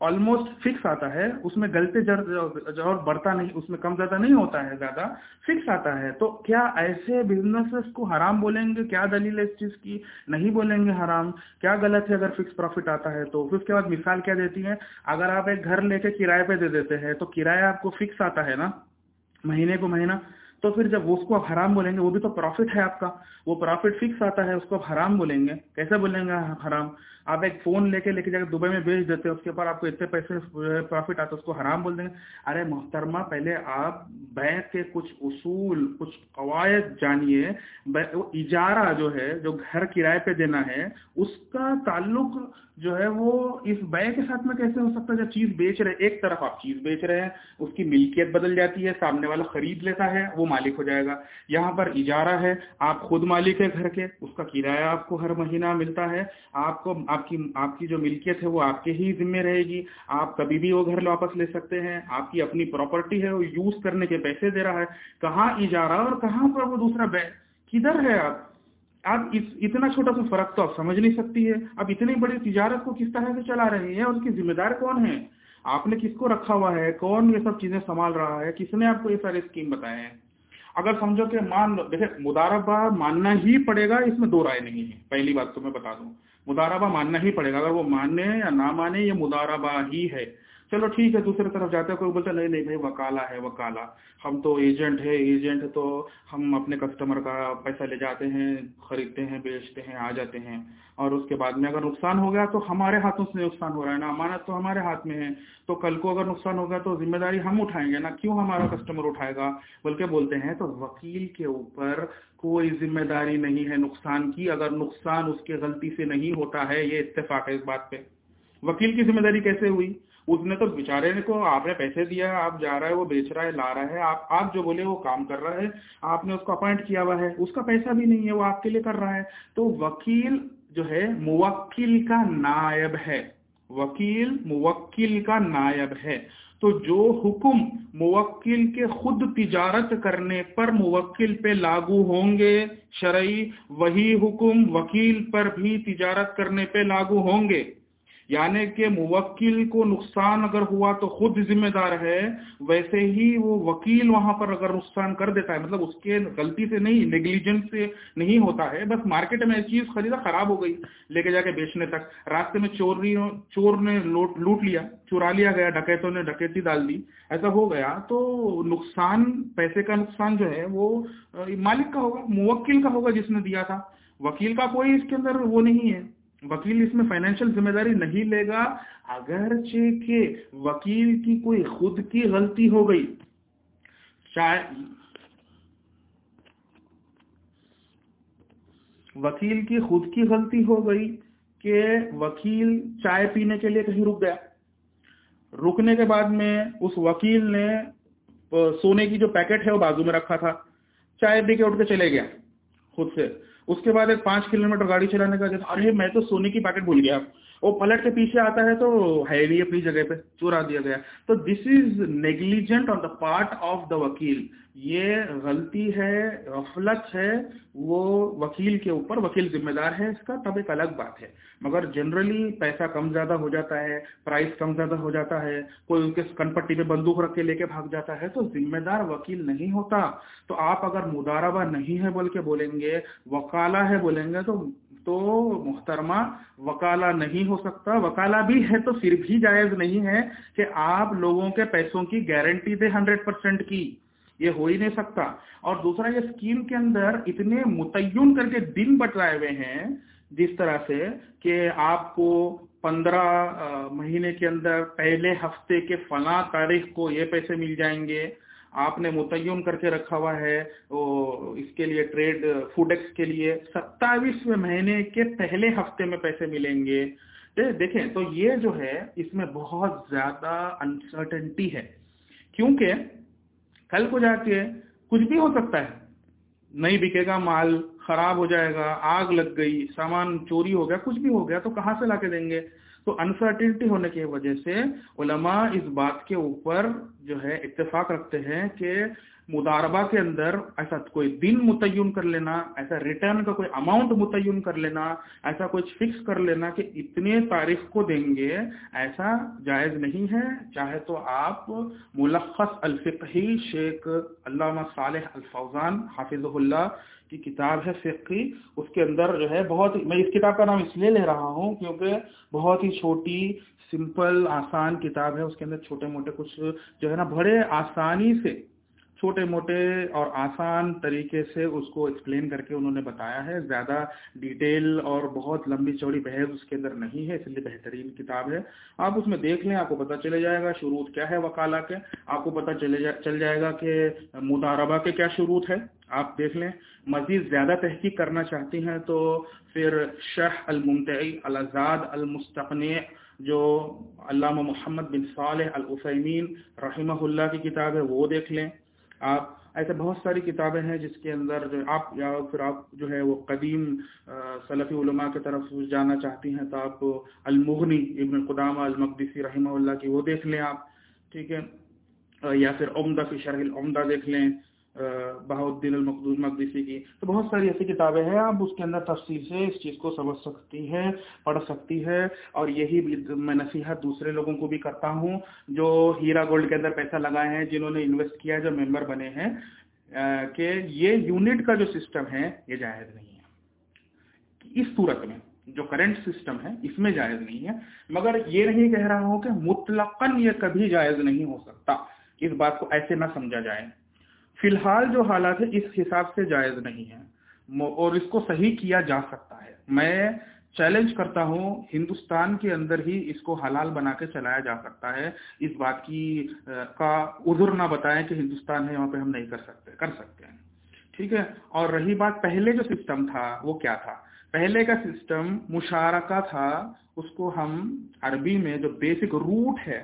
آلموسٹ فکس آتا ہے۔ اس میں گلتے اور بڑھتا نہیں، اس میں کم زیادہ نہیں ہوتا ہے، زیادہ فکس آتا ہے۔ تو کیا ایسے بزنس کو حرام بولیں گے؟ کیا دلیل ہے اس چیز کی؟ نہیں بولیں گے حرام۔ کیا غلط ہے؟ اگر فکس پروفٹ آتا ہے تو۔ پھر اس کے بعد مثال کیا دیتی ہے اگر آپ ایک گھر لے کے کرائے پہ دے دیتے ہیں تو کرایہ آپ کو فکس آتا ہے نا؟ مہینے کو مہینہ، تو پھر جب اس کو آپ حرام بولیں گے، وہ بھی تو پروفٹ ہے آپ کا۔ وہ پروفٹ فکس آتا ہے، اس کو آپ حرام بولیں گے۔ کیسے بولیں گے حرام؟ آپ ایک فون لے کے لے کے جا کے دبئی میں بیچ دیتے ہیں، اس کے اوپر آپ کو اتنے پیسے پروفٹ آتا ہے اس کو حرام بول دیں گے۔ ارے محترمہ، پہلے آپ بینک کے کچھ اصول، کچھ قواعد جانیے۔ اجارہ جو ہے، جو گھر کرائے پہ دینا ہے، اس کا تعلق جو ہے وہ اس بے کے ساتھ میں کیسے ہو سکتا ہے؟ جب چیز بیچ رہے ایک طرف آپ چیز بیچ رہے ہیں، اس کی ملکیت بدل جاتی ہے، سامنے والا خرید لیتا ہے، وہ مالک ہو جائے گا۔ یہاں پر اجارہ ہے، آپ خود مالک ہے گھر کے، اس کا کرایہ آپ کو ہر مہینہ ملتا ہے۔ آپ کو آپ کی آپ کی جو ملکیت ہے وہ آپ کے ہی ذمے رہے گی۔ آپ کبھی بھی وہ گھر واپس لے سکتے ہیں۔ آپ کی اپنی پراپرٹی ہے وہ یوز کرنے کے پیسے دے رہا ہے۔ کہاں اجارہ اور کہاں پر وہ دوسرا بے؟ کدھر ہے آپ آپ اتنا چھوٹا سا فرق تو آپ سمجھ نہیں سکتی ہے۔ اب اتنی بڑی تجارت کو کس طرح سے چلا رہی ہے اور اس کی ذمہ دار کون ہے؟ آپ نے کس کو رکھا ہوا ہے؟ کون یہ سب چیزیں سنبھال رہا ہے؟ کس نے آپ کو یہ سارے اسکیم بتائے ہیں؟ اگر سمجھو کہ مان لو دیکھے مداربہ ماننا ہی پڑے گا، اس میں دو رائے نہیں ہے۔ پہلی بات تو میں بتا دوں۔ مداربہ ماننا ہی پڑے گا۔ اگر وہ ماننے یا نہ مانے، یہ مداربہ ہی ہے۔ چلو ٹھیک ہے، دوسرے طرف جاتے ہیں، کوئی بولتا نہیں نہیں بھائی وکالا ہے، وکالا۔ ہم تو ایجنٹ ہے ایجنٹ تو ہم اپنے کسٹمر کا پیسہ لے جاتے ہیں، خریدتے ہیں، بیچتے ہیں، آ جاتے ہیں۔ اور اس کے بعد میں اگر نقصان ہو گیا تو ہمارے ہاتھوں سے نقصان ہو رہا ہے۔ نا، امانت تو ہمارے ہاتھ میں ہے۔ تو کل کو اگر نقصان ہو گیا تو ذمہ داری ہم اٹھائیں گے۔ نا، کیوں ہمارا کسٹمر اٹھائے گا؟ بلکہ بولتے ہیں تو وکیل کے اوپر کوئی ذمہ داری نہیں ہے نقصان کی۔ اگر نقصان اس کے غلطی سے نہیں ہوتا ہے، یہ اتفاق ہے اس بات پہ۔ وکیل کی ذمہ داری کیسے ہوئی؟ اس نے تو بیچارے کو آپ نے پیسے دیا، آپ جا رہا ہے، وہ بیچ رہا ہے، لا رہا ہے، آپ آپ جو بولے وہ کام کر رہا ہے، آپ نے اس کو اپوائنٹ کیا ہوا ہے، اس کا پیسہ بھی نہیں ہے، وہ آپ کے لیے کر رہا ہے۔ تو وکیل جو ہے، موکل کا نائب ہے، وکیل موکل کا نائب ہے۔ تو جو حکم موکل کے خود تجارت کرنے پر موکل پہ لاگو ہوں گے، شرعی، وہی حکم وکیل پر بھی تجارت کرنے پہ لاگو ہوں گے۔ یعنی کہ موکل کو نقصان اگر ہوا تو خود ذمہ دار ہے، ویسے ہی وہ وکیل وہاں پر اگر نقصان کر دیتا ہے مطلب اس کے غلطی سے نہیں نیگلیجنس سے نہیں ہوتا ہے، بس مارکیٹ میں چیز خریدا خراب ہو گئی، لے کے جا کے بیچنے تک۔ راستے میں چوری چور نے لوٹ لیا، چورا لیا گیا، ڈکیتوں نے ڈکیتی ڈال دی، ایسا ہو گیا۔ تو نقصان، پیسے کا نقصان جو ہے وہ، مالک کا ہوگا، موکل کا ہوگا جس نے دیا تھا۔ وکیل کا کوئی اس کے اندر وہ نہیں ہے۔ وکیل اس میں فائنینشیل ذمہ داری نہیں لے گا، اگرچہ کہ وکیل کی کوئی خود کی غلطی ہو گئی۔ وکیل کی خود کی غلطی ہو گئی کہ وکیل چائے پینے کے لیے کہیں رک گیا۔ رکنے کے بعد میں اس وکیل نے سونے کی جو پیکٹ ہے وہ بازو میں رکھا تھا، چائے پی کے اٹھ کے چلے گیا خود سے۔ اس کے بعد ایک پانچ کلو میٹر گاڑی چلانے کا ارے، میں تو سونے کی پیکٹ بھول گیا۔ وہ پلٹ کے پیچھے آتا ہے تو ہے نہیں اپنی جگہ پہ چورا دیا گیا۔ تو this is negligent on the part of the وکیل۔ یہ غلطی ہے، غفلت ہے وہ وکیل کے اوپر، وکیل ذمہ دار ہے اس کا، تب ایک الگ بات ہے۔ مگر جنرلی پیسہ کم زیادہ ہو جاتا ہے پرائز کم زیادہ ہو جاتا ہے، کوئی ان کے کن پٹی پہ بندوق رکھ کے لے کے بھاگ جاتا ہے تو ذمہ دار وکیل نہیں ہوتا۔ تو آپ اگر مداربہ نہیں ہے بول کے بولیں گے وکالا ہے بولیں گے تو تو محترمہ، وکالا نہیں ہو سکتا۔ وکالا بھی ہے تو پھر بھی جائز نہیں ہے کہ آپ لوگوں کے پیسوں کی گارنٹی دے ہنڈریڈ پرسینٹ کی۔ یہ ہو ہی نہیں سکتا۔ اور دوسرا، یہ اسکیم کے اندر اتنے متعین کر کے دن بٹرائے ہوئے ہیں، جس طرح سے کہ آپ کو پندرہ مہینے کے اندر پہلے ہفتے کے فلاں تاریخ کو یہ پیسے مل جائیں گے۔ آپ نے متعین کر کے رکھا ہوا ہے، وہ اس کے لیے ٹریڈ، فوڈ ایکس کے لیے ستائیسویں مہینے کے پہلے ہفتے میں پیسے ملیں گے۔ دیکھیں، تو یہ جو ہے، اس میں بہت زیادہ انسرٹنٹی ہے۔ کیونکہ کل کو جا کے کچھ بھی ہو سکتا ہے۔ نہیں بکے گا مال، خراب ہو جائے گا، آگ لگ گئی، سامان چوری ہو گیا، کچھ بھی ہو گیا، تو کہاں سے لا کے دیں گے؟ تو انسرٹنٹی ہونے کی وجہ سے علماء اس بات کے اوپر جو ہے اتفاق رکھتے ہیں کہ مداربہ کے اندر ایسا کوئی دن متعین کر لینا، ایسا ریٹرن کا کوئی اماؤنٹ متعین کر لینا، ایسا کچھ فکس کر لینا کہ اتنے تاریخ کو دیں گے، ایسا جائز نہیں ہے۔ چاہے تو آپ ملخص الفقہی شیخ علامہ صالح الفوزان حافظ اللہ کی کتاب ہے فقی اس کے اندر جو ہے بہت، میں اس کتاب کا نام اس لیے لے رہا ہوں کیونکہ بہت ہی چھوٹی سمپل آسان کتاب ہے۔ اس کے اندر چھوٹے موٹے کچھ جو ہے نا بڑے آسانی سے چھوٹے موٹے اور آسان طریقے سے اس کو ایکسپلین کر کے انہوں نے بتایا ہے۔ زیادہ ڈیٹیل اور بہت لمبی چوڑی بحث اس کے اندر نہیں ہے، اس لیے بہترین کتاب ہے۔ آپ اس میں دیکھ لیں، آپ کو پتہ چلے جائے گا شروط کیا ہے وکالہ کے۔ آپ کو پتہ چلے جا، چل جائے گا کہ مداربہ کے کیا شروط ہے۔ آپ دیکھ لیں، مزید زیادہ تحقیق کرنا چاہتی ہیں تو پھر شہ الممتعی الازاد المستقنع، جو علامہ محمد بن صالح العثیمین رحمہ اللہ کی کتاب ہے، وہ دیکھ لیں۔ آپ ایسے بہت ساری کتابیں ہیں جس کے اندر جو آپ یا پھر آپ جو ہے وہ قدیم سلفی علماء کی طرف جانا چاہتی ہیں تو آپ المغنی ابن قدامہ المقدسی رحمہ اللہ کی وہ دیکھ لیں آپ، ٹھیک ہے؟ یا پھر عمدہ فی شرح العمدہ دیکھ لیں۔ بہاؤدین المقدود مقدسی کی۔ تو بہت ساری ایسی کتابیں ہیں آپ اس کے اندر تفصیل سے اس چیز کو سمجھ سکتی ہیں، پڑھ سکتی ہے۔ اور یہی میں نصیحت دوسرے لوگوں کو بھی کرتا ہوں، جو ہیرا گولڈ کے اندر پیسہ لگائے ہیں، جنہوں نے انویسٹ کیا جو ممبر بنے ہیں کہ یہ یونٹ کا جو سسٹم ہے، یہ جائز نہیں ہے۔ اس صورت میں جو کرنٹ سسٹم ہے، اس میں جائز نہیں ہے۔ مگر یہ نہیں کہہ رہا ہوں کہ مطلقاً یہ کبھی جائز نہیں ہو سکتا۔ اس بات کو ایسے نہ سمجھا جائے۔ فی الحال جو حالات ہے اس حساب سے جائز نہیں ہے اور اس کو صحیح کیا جا سکتا ہے۔ میں چیلنج کرتا ہوں، ہندوستان کے اندر ہی اس کو حلال بنا کے چلایا جا سکتا ہے۔ اس بات کی کا عذر نہ بتائیں کہ ہندوستان ہے وہاں پہ ہم نہیں کر سکتے کر سکتے ہیں۔ ٹھیک ہے؟ اور رہی بات، پہلے جو سسٹم تھا، وہ کیا تھا؟ پہلے کا سسٹم مشارکہ تھا، اس کو ہم عربی میں جو بیسک روٹ ہے،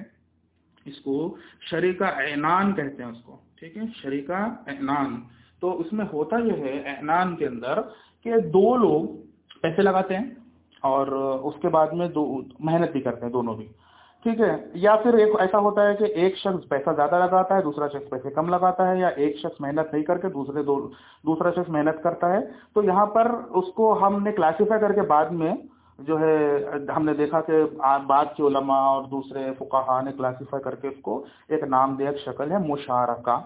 اس کو شریکہ اعنان کہتے ہیں اس کو۔ ٹھیک ہے، شریکہ اعنان۔ تو اس میں ہوتا یہ ہے اعنان کے اندر کہ دو لوگ پیسے لگاتے ہیں اور اس کے بعد میں دو محنت بھی کرتے ہیں دونوں بھی۔ ٹھیک ہے، یا پھر ایک ایسا ہوتا ہے کہ ایک شخص پیسہ زیادہ لگاتا ہے، دوسرا شخص پیسے کم لگاتا ہے، یا ایک شخص محنت نہیں کر کے دوسرے دو، دوسرا شخص محنت کرتا ہے۔ تو یہاں پر اس کو ہم نے کلاسیفائی کر کے بعد میں جو ہے، ہم نے دیکھا کہ بعد کے علماء اور دوسرے فقہ نے کلاسیفائی کر کے اس کو ایک نام دیا شکل ہے، مشارکہ۔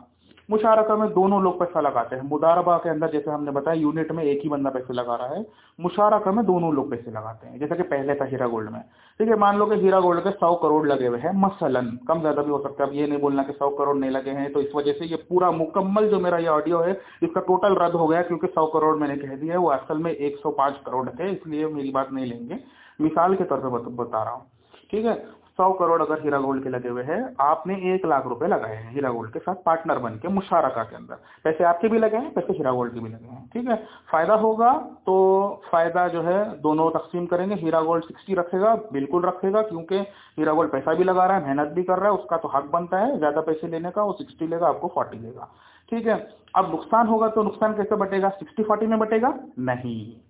مشارکہ میں دونوں لوگ پیسہ لگاتے ہیں۔ مداربہ کے اندر جیسے ہم نے بتایا، یونٹ میں ایک ہی بندہ پیسے لگا رہا ہے۔ مشارکہ میں دونوں لوگ پیسے لگاتے ہیں جیسے کہ پہلے تھا ہیرا گولڈ میں۔ ٹھیک ہے، مان لو کہ ہیرا گولڈ کے سو کروڑ لگے ہوئے ہیں، مثلا کم زیادہ بھی ہو سکتا ہے۔ اب یہ نہیں بولنا کہ سو کروڑ نہیں لگے ہیں، تو اس وجہ سے یہ پورا مکمل جو میرا یہ آڈیو ہے، اس کا ٹوٹل رد ہو گیا، کیونکہ سو کروڑ میں نے کہہ دیا ہے، وہ اصل میں ایک سو پانچ کروڑ تھے، اس لیے میری بات نہیں لیں گے۔ مثال کے طور پہ بتا رہا ہوں۔ ٹھیک ہے سو کروڑ اگر ہیرا گولڈ کے لگے ہوئے ہیں، آپ نے ایک لاکھ روپے لگائے ہیں ہیرا گولڈ کے ساتھ پارٹنر بن کے مشارکہ کے اندر۔ پیسے آپ کے بھی لگے ہیں، پیسے ہیرا گولڈ کے بھی لگے ہیں، ٹھیک ہے؟ فائدہ ہوگا تو فائدہ جو ہے دونوں تقسیم کریں گے۔ ہیرا گولڈ سکسٹی رکھے گا، بالکل رکھے گا، کیونکہ ہیرا گولڈ پیسہ بھی لگا رہا ہے، محنت بھی کر رہا ہے، اس کا تو حق بنتا ہے، زیادہ پیسے لینے کا، وہ سکسٹی لے گا، آپ کو فورٹی لے گا۔ ٹھیک ہے؟ اب نقصان ہوگا تو نقصان کیسے بٹے گا؟ سکسٹی فورٹی میں بٹے گا؟ نہیں۔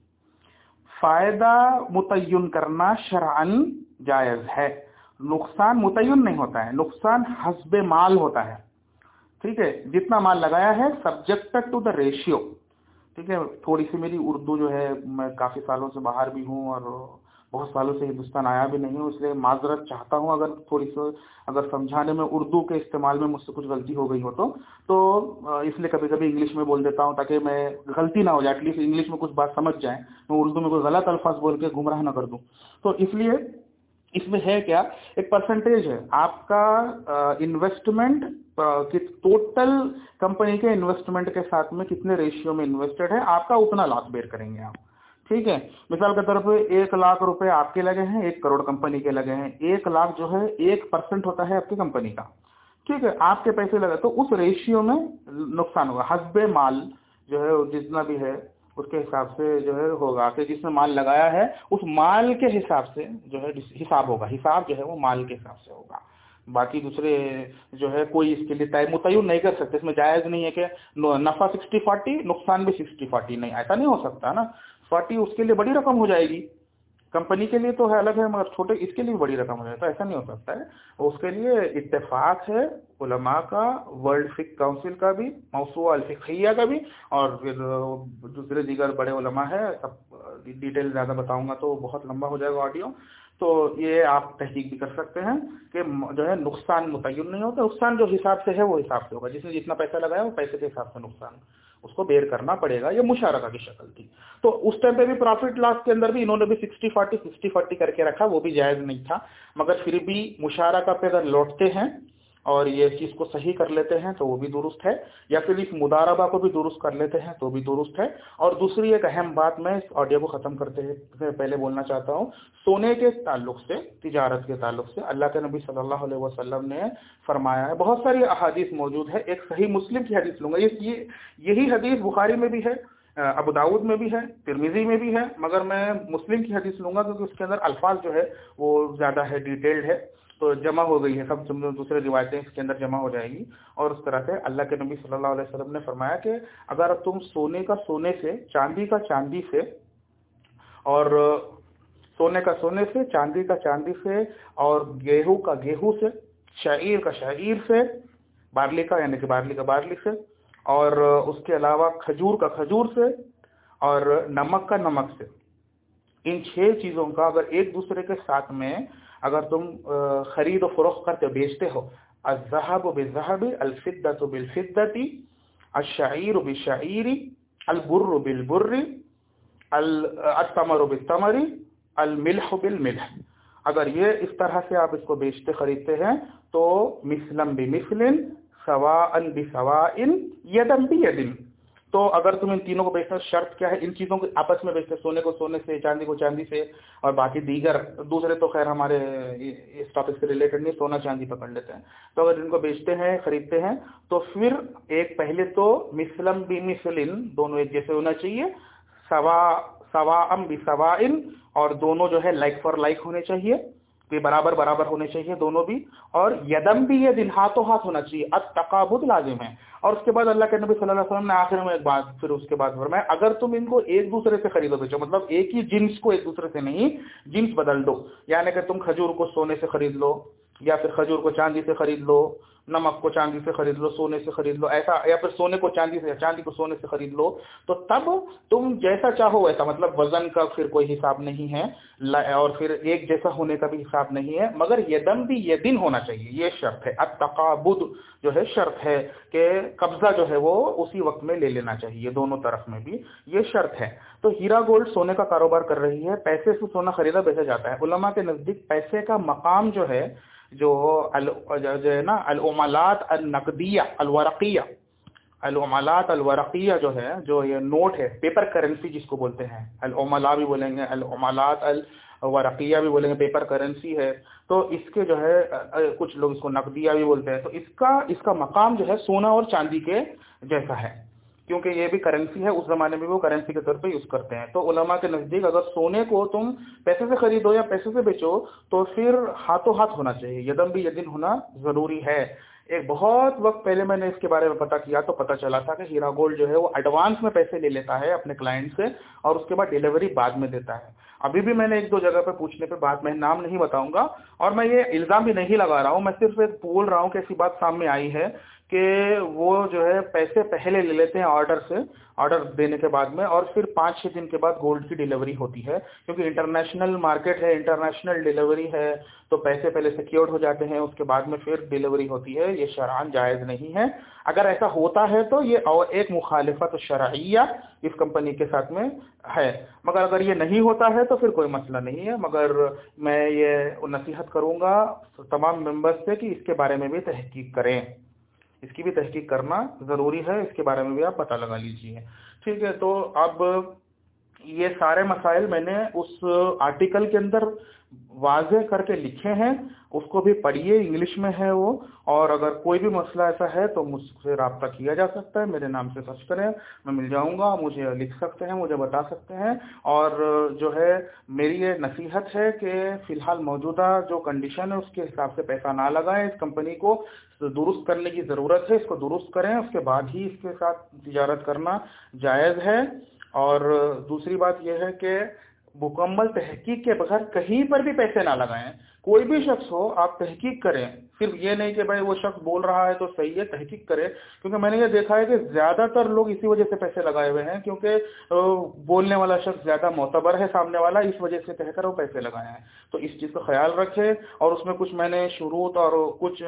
فائدہ متعین کرنا شرعن جائز ہے۔ نقصان متعین نہیں ہوتا ہے، نقصان حسب مال ہوتا ہے۔ ٹھیک ہے، جتنا مال لگایا ہے سبجیکٹ ٹو دا ریشیو ٹھیک ہے، تھوڑی سی میری اردو جو ہے، میں کافی سالوں سے باہر بھی ہوں اور بہت سالوں سے ہندوستان آیا بھی نہیں ہوں، اس لیے معذرت چاہتا ہوں۔ اگر تھوڑی سی، اگر سمجھانے میں اردو کے استعمال میں مجھ سے کچھ غلطی ہو گئی ہو تو تو اس لیے کبھی کبھی انگلش میں بول دیتا ہوں تاکہ میں غلطی نہ ہو جائے ایٹ لیسٹ انگلش میں کچھ بات سمجھ جائیں۔ میں اردو میں کوئی غلط الفاظ بول کے گمراہ نہ کر دوں۔ تو اس لیے اس میں ہے کیا؟ ایک پرسنٹیج ہے۔ آپ کا انویسٹمنٹ ٹوٹل کمپنی کے انویسٹمنٹ کے ساتھ میں کتنے ریشیو میں انویسٹڈ ہے آپ کا اتنا لاکھ بیر کریں گے آپ۔ ٹھیک ہے؟ مثال کے طور پہ ایک لاکھ روپے آپ کے لگے ہیں، ایک کروڑ کمپنی کے لگے ہیں۔ ایک لاکھ جو ہے، ایک پرسنٹ ہوتا ہے آپ کی کمپنی کا۔ ٹھیک ہے؟ آپ کے پیسے لگے تو اس ریشیو میں نقصان ہوگا۔ حسب مال جو ہے، جتنا بھی ہے اس کے حساب سے جو ہے ہوگا کہ جس نے مال لگایا ہے، اس مال کے حساب سے جو ہے حساب ہوگا، حساب جو ہے وہ مال کے حساب سے ہوگا۔ باقی دوسرے جو ہے کوئی اس کے لیے طے متعین نہیں کر سکتے، اس میں جائز نہیں ہے کہ نفع سکسٹی فورٹی، نقصان بھی سکسٹی فورٹی نہیں، ایسا نہیں ہو سکتا نا۔ فورٹی اس کے لیے بڑی رقم ہو جائے گی۔ کمپنی کے لیے تو ہے الگ ہے، مگر چھوٹے، اس کے لیے بڑی رقم ہو جائے تو ایسا نہیں ہو سکتا ہے۔ اس کے لیے اتفاق ہے علماء کا، ورلڈ فک کاؤنسل کا بھی موسوع الفقیہ کا بھی، اور پھر دوسرے دیگر بڑے علماء ہے سب ڈیٹیل زیادہ بتاؤں گا تو بہت لمبا ہو جائے گا آڈیو۔ تو یہ آپ تحقیق بھی کر سکتے ہیں کہ جو ہے نقصان متعین نہیں ہوتا، نقصان جو حساب سے ہے وہ حساب سے ہوگا۔ جس نے جتنا پیسہ لگایا، وہ پیسے کے حساب سے نقصان۔ اس کو بیر کرنا پڑے گا، یہ مشارکہ کی شکل تھی۔ تو اس ٹائم پہ بھی پروفٹ لاس کے اندر بھی انہوں نے بھی سکسٹی فورٹی سکسٹی فورٹی کر کے رکھا، وہ بھی جائز نہیں تھا۔ مگر پھر بھی مشارکہ پہ اگر لوٹتے ہیں اور یہ چیز کو صحیح کر لیتے ہیں تو وہ بھی درست ہے، یا پھر اس مداربہ کو بھی درست کر لیتے ہیں تو بھی درست ہے۔ اور دوسری ایک اہم بات میں اس آڈیو کو ختم کرتے ہیں پہلے بولنا چاہتا ہوں، سونے کے تعلق سے، تجارت کے تعلق سے اللہ کے نبی صلی اللہ علیہ وسلم نے فرمایا ہے۔ بہت ساری احادیث موجود ہے ایک صحیح مسلم کی حدیث لوں گا۔ یہ یہی حدیث بخاری میں بھی ہے، ابو داود میں بھی ہے ترمیزی میں بھی ہے، مگر میں مسلم کی حدیث لوں گا کیونکہ اس کے اندر الفاظ جو ہے وہ زیادہ ہے ڈیٹیلڈ ہے۔ تو جمع ہو گئی ہے سب دوسرے روایتیں اس کے اندر جمع ہو جائے گی۔ اور اس طرح سے اللہ کے نبی صلی اللہ علیہ وسلم نے فرمایا کہ اگر تم سونے کا سونے سے، چاندی کا چاندی سے، اور سونے کا سونے سے، چاندی کا چاندی سے، اور گیہوں کا گیہوں سے، شعیر کا شعیر سے، بارلی کا یعنی کہ بارلی کا بارلی سے، اور اس کے علاوہ کھجور کا کھجور سے، اور نمک کا نمک سے۔ ان چھ چیزوں کا اگر ایک دوسرے کے ساتھ میں اگر تم خرید و فروخت کرتے بیچتے ہو، الذهب بالذهب، الفضة بالفضة، الشعير بالشعير، البر بالبر التمر بالتمر، الملح بالملح. اگر یہ اس طرح سے آپ اس کو بیچتے، خریدتے ہیں، تو مثلم بمثل سواء بسواء یدم بیدن تو اگر تم ان تینوں کو بیچنا شرط کیا ہے؟ ان چیزوں کو آپس میں بیچتے سونے کو سونے سے، چاندی کو چاندی سے، اور باقی دیگر دوسرے تو خیر ہمارے اس ٹاپک سے ریلیٹڈ نہیں، سونا چاندی پکڑ لیتے ہیں۔ تو اگر ان کو بیچتے ہیں، خریدتے ہیں، تو پھر ایک پہلے تو مسلم بھی مسلم دونوں ایک جیسے ہونا چاہیے، سوا سوا ام بھی سوا اور دونوں جو ہے لائک فار لائک ہونے چاہیے۔ کہ برابر برابر ہونے چاہیے دونوں بھی، اور یدم بھی یہ دن ہاتھوں ہاتھ ہونا چاہیے اب تقابط لازم ہے۔ اور اس کے بعد اللہ کے نبی صلی اللہ علیہ وسلم نے آخر میں ایک بات پھر اس کے بعد فرمایا، اگر تم ان کو ایک دوسرے سے خریدو بیچو مطلب ایک ہی جنس کو ایک دوسرے سے نہیں، جنس بدل دو۔ یعنی کہ تم کھجور کو سونے سے خرید لو یا پھر کھجور کو چاندی سے خرید لو، نمک کو چاندی سے خرید لو، سونے سے خرید لو، ایسا، یا پھر سونے کو چاندی سے، چاندی کو سونے سے خرید لو۔ تو تب تم جیسا چاہو ویسا مطلب وزن کا پھر کوئی حساب نہیں ہے اور پھر ایک جیسا ہونے کا بھی حساب نہیں ہے، مگر یہ دم بھی یہ دن ہونا چاہیے، یہ شرط ہے۔ اب جو ہے، شرط ہے کہ قبضہ جو ہے وہ اسی وقت میں لے لینا چاہیے، دونوں طرف میں بھی، یہ شرط ہے۔ تو ہیرا گولڈ سونے کا کاروبار کر رہی ہے، پیسے سے سونا خریدا بیچا جاتا ہے۔ علماء کے نزدیک پیسے کا مقام جو ہے جو جو ہے نا العملات النقدیہ، الورقیہ۔ العملات الورقیہ جو ہے، جو یہ نوٹ ہے پیپر کرنسی جس کو بولتے ہیں۔ العملا بھی بولیں گے العملات الورقیہ بھی بولیں گے پیپر کرنسی ہے۔ تو اس کے جو ہے کچھ لوگ اس کو نقدیہ بھی بولتے ہیں۔ تو اس کا اس کا مقام جو ہے سونا اور چاندی کے جیسا ہے۔ کیونکہ یہ بھی کرنسی ہے، اس زمانے میں وہ کرنسی کے طور پہ یوز کرتے ہیں۔ تو علماء کے نزدیک اگر سونے کو تم پیسے سے خریدو یا پیسے سے بیچو، تو پھر ہاتھوں ہاتھ ہونا چاہیے، یدم بھی یدن ہونا ضروری ہے۔ ایک بہت وقت پہلے میں نے اس کے بارے میں پتا کیا تو پتا چلا تھا کہ ہیرا گولڈ جو ہے وہ ایڈوانس میں پیسے لے لیتا ہے اپنے کلائنٹ سے اور اس کے بعد ڈیلیوری بعد میں دیتا ہے۔ ابھی بھی میں نے ایک دو جگہ پہ پوچھنے پہ بات میں نام نہیں بتاؤں گا اور میں یہ الزام بھی نہیں لگا رہا ہوں، میں صرف ایک بول رہا ہوں کہ ایسی بات سامنے آئی ہے۔ کہ وہ جو ہے پیسے پہلے لے لیتے ہیں آرڈر سے آرڈر دینے کے بعد میں اور پھر پانچ چھ دن کے بعد گولڈ کی ڈیلیوری ہوتی ہے کیونکہ انٹرنیشنل مارکیٹ ہے انٹرنیشنل ڈیلیوری ہے تو پیسے پہلے سیکیورڈ ہو جاتے ہیں، اس کے بعد میں پھر ڈیلیوری ہوتی ہے، یہ شرعان جائز نہیں ہے۔ اگر ایسا ہوتا ہے تو یہ اور ایک مخالفت شرعیہ اس کمپنی کے ساتھ میں ہے۔ مگر اگر یہ نہیں ہوتا ہے تو پھر کوئی مسئلہ نہیں ہے۔ مگر میں یہ نصیحت کروں گا تمام ممبرس سے کہ اس کے بارے میں بھی تحقیق کریں۔ اس کی بھی تحقیق کرنا ضروری ہے، اس کے بارے میں بھی آپ پتہ لگا لیجیے ٹھیک ہے، تو اب یہ سارے مسائل میں نے اس آرٹیکل کے اندر واضح کر کے لکھے ہیں، اس کو بھی پڑھیے، انگلش میں ہے وہ۔ اور اگر کوئی بھی مسئلہ ایسا ہے تو مجھ سے رابطہ کیا جا سکتا ہے، میرے نام سے سرچ کریں، میں مل جاؤں گا، مجھے لکھ سکتے ہیں، مجھے بتا سکتے ہیں۔ اور جو ہے، میری یہ نصیحت ہے کہ فی الحال موجودہ جو کنڈیشن ہے، اس کے حساب سے پیسہ نہ لگائیں اس کمپنی کو۔ درست کرنے کی ضرورت ہے، اس کو درست کریں، اس کے بعد ہی اس کے ساتھ تجارت کرنا جائز ہے۔ اور دوسری بات یہ ہے کہ مکمل تحقیق کے بغیر کہیں پر بھی پیسے نہ لگائیں۔ کوئی بھی شخص ہو، آپ تحقیق کریں۔ صرف یہ نہیں کہ بھائی وہ شخص بول رہا ہے تو صحیح ہے، تحقیق کرے۔ کیونکہ میں نے یہ دیکھا ہے کہ زیادہ تر لوگ اسی وجہ سے پیسے لگائے ہوئے ہیں، کیونکہ بولنے والا شخص زیادہ معتبر ہے سامنے والا، اس وجہ سے کہہ کر وہ پیسے لگائے ہیں۔ تو اس چیز کا خیال رکھے اور اس میں کچھ میں نے شروط اور کچھ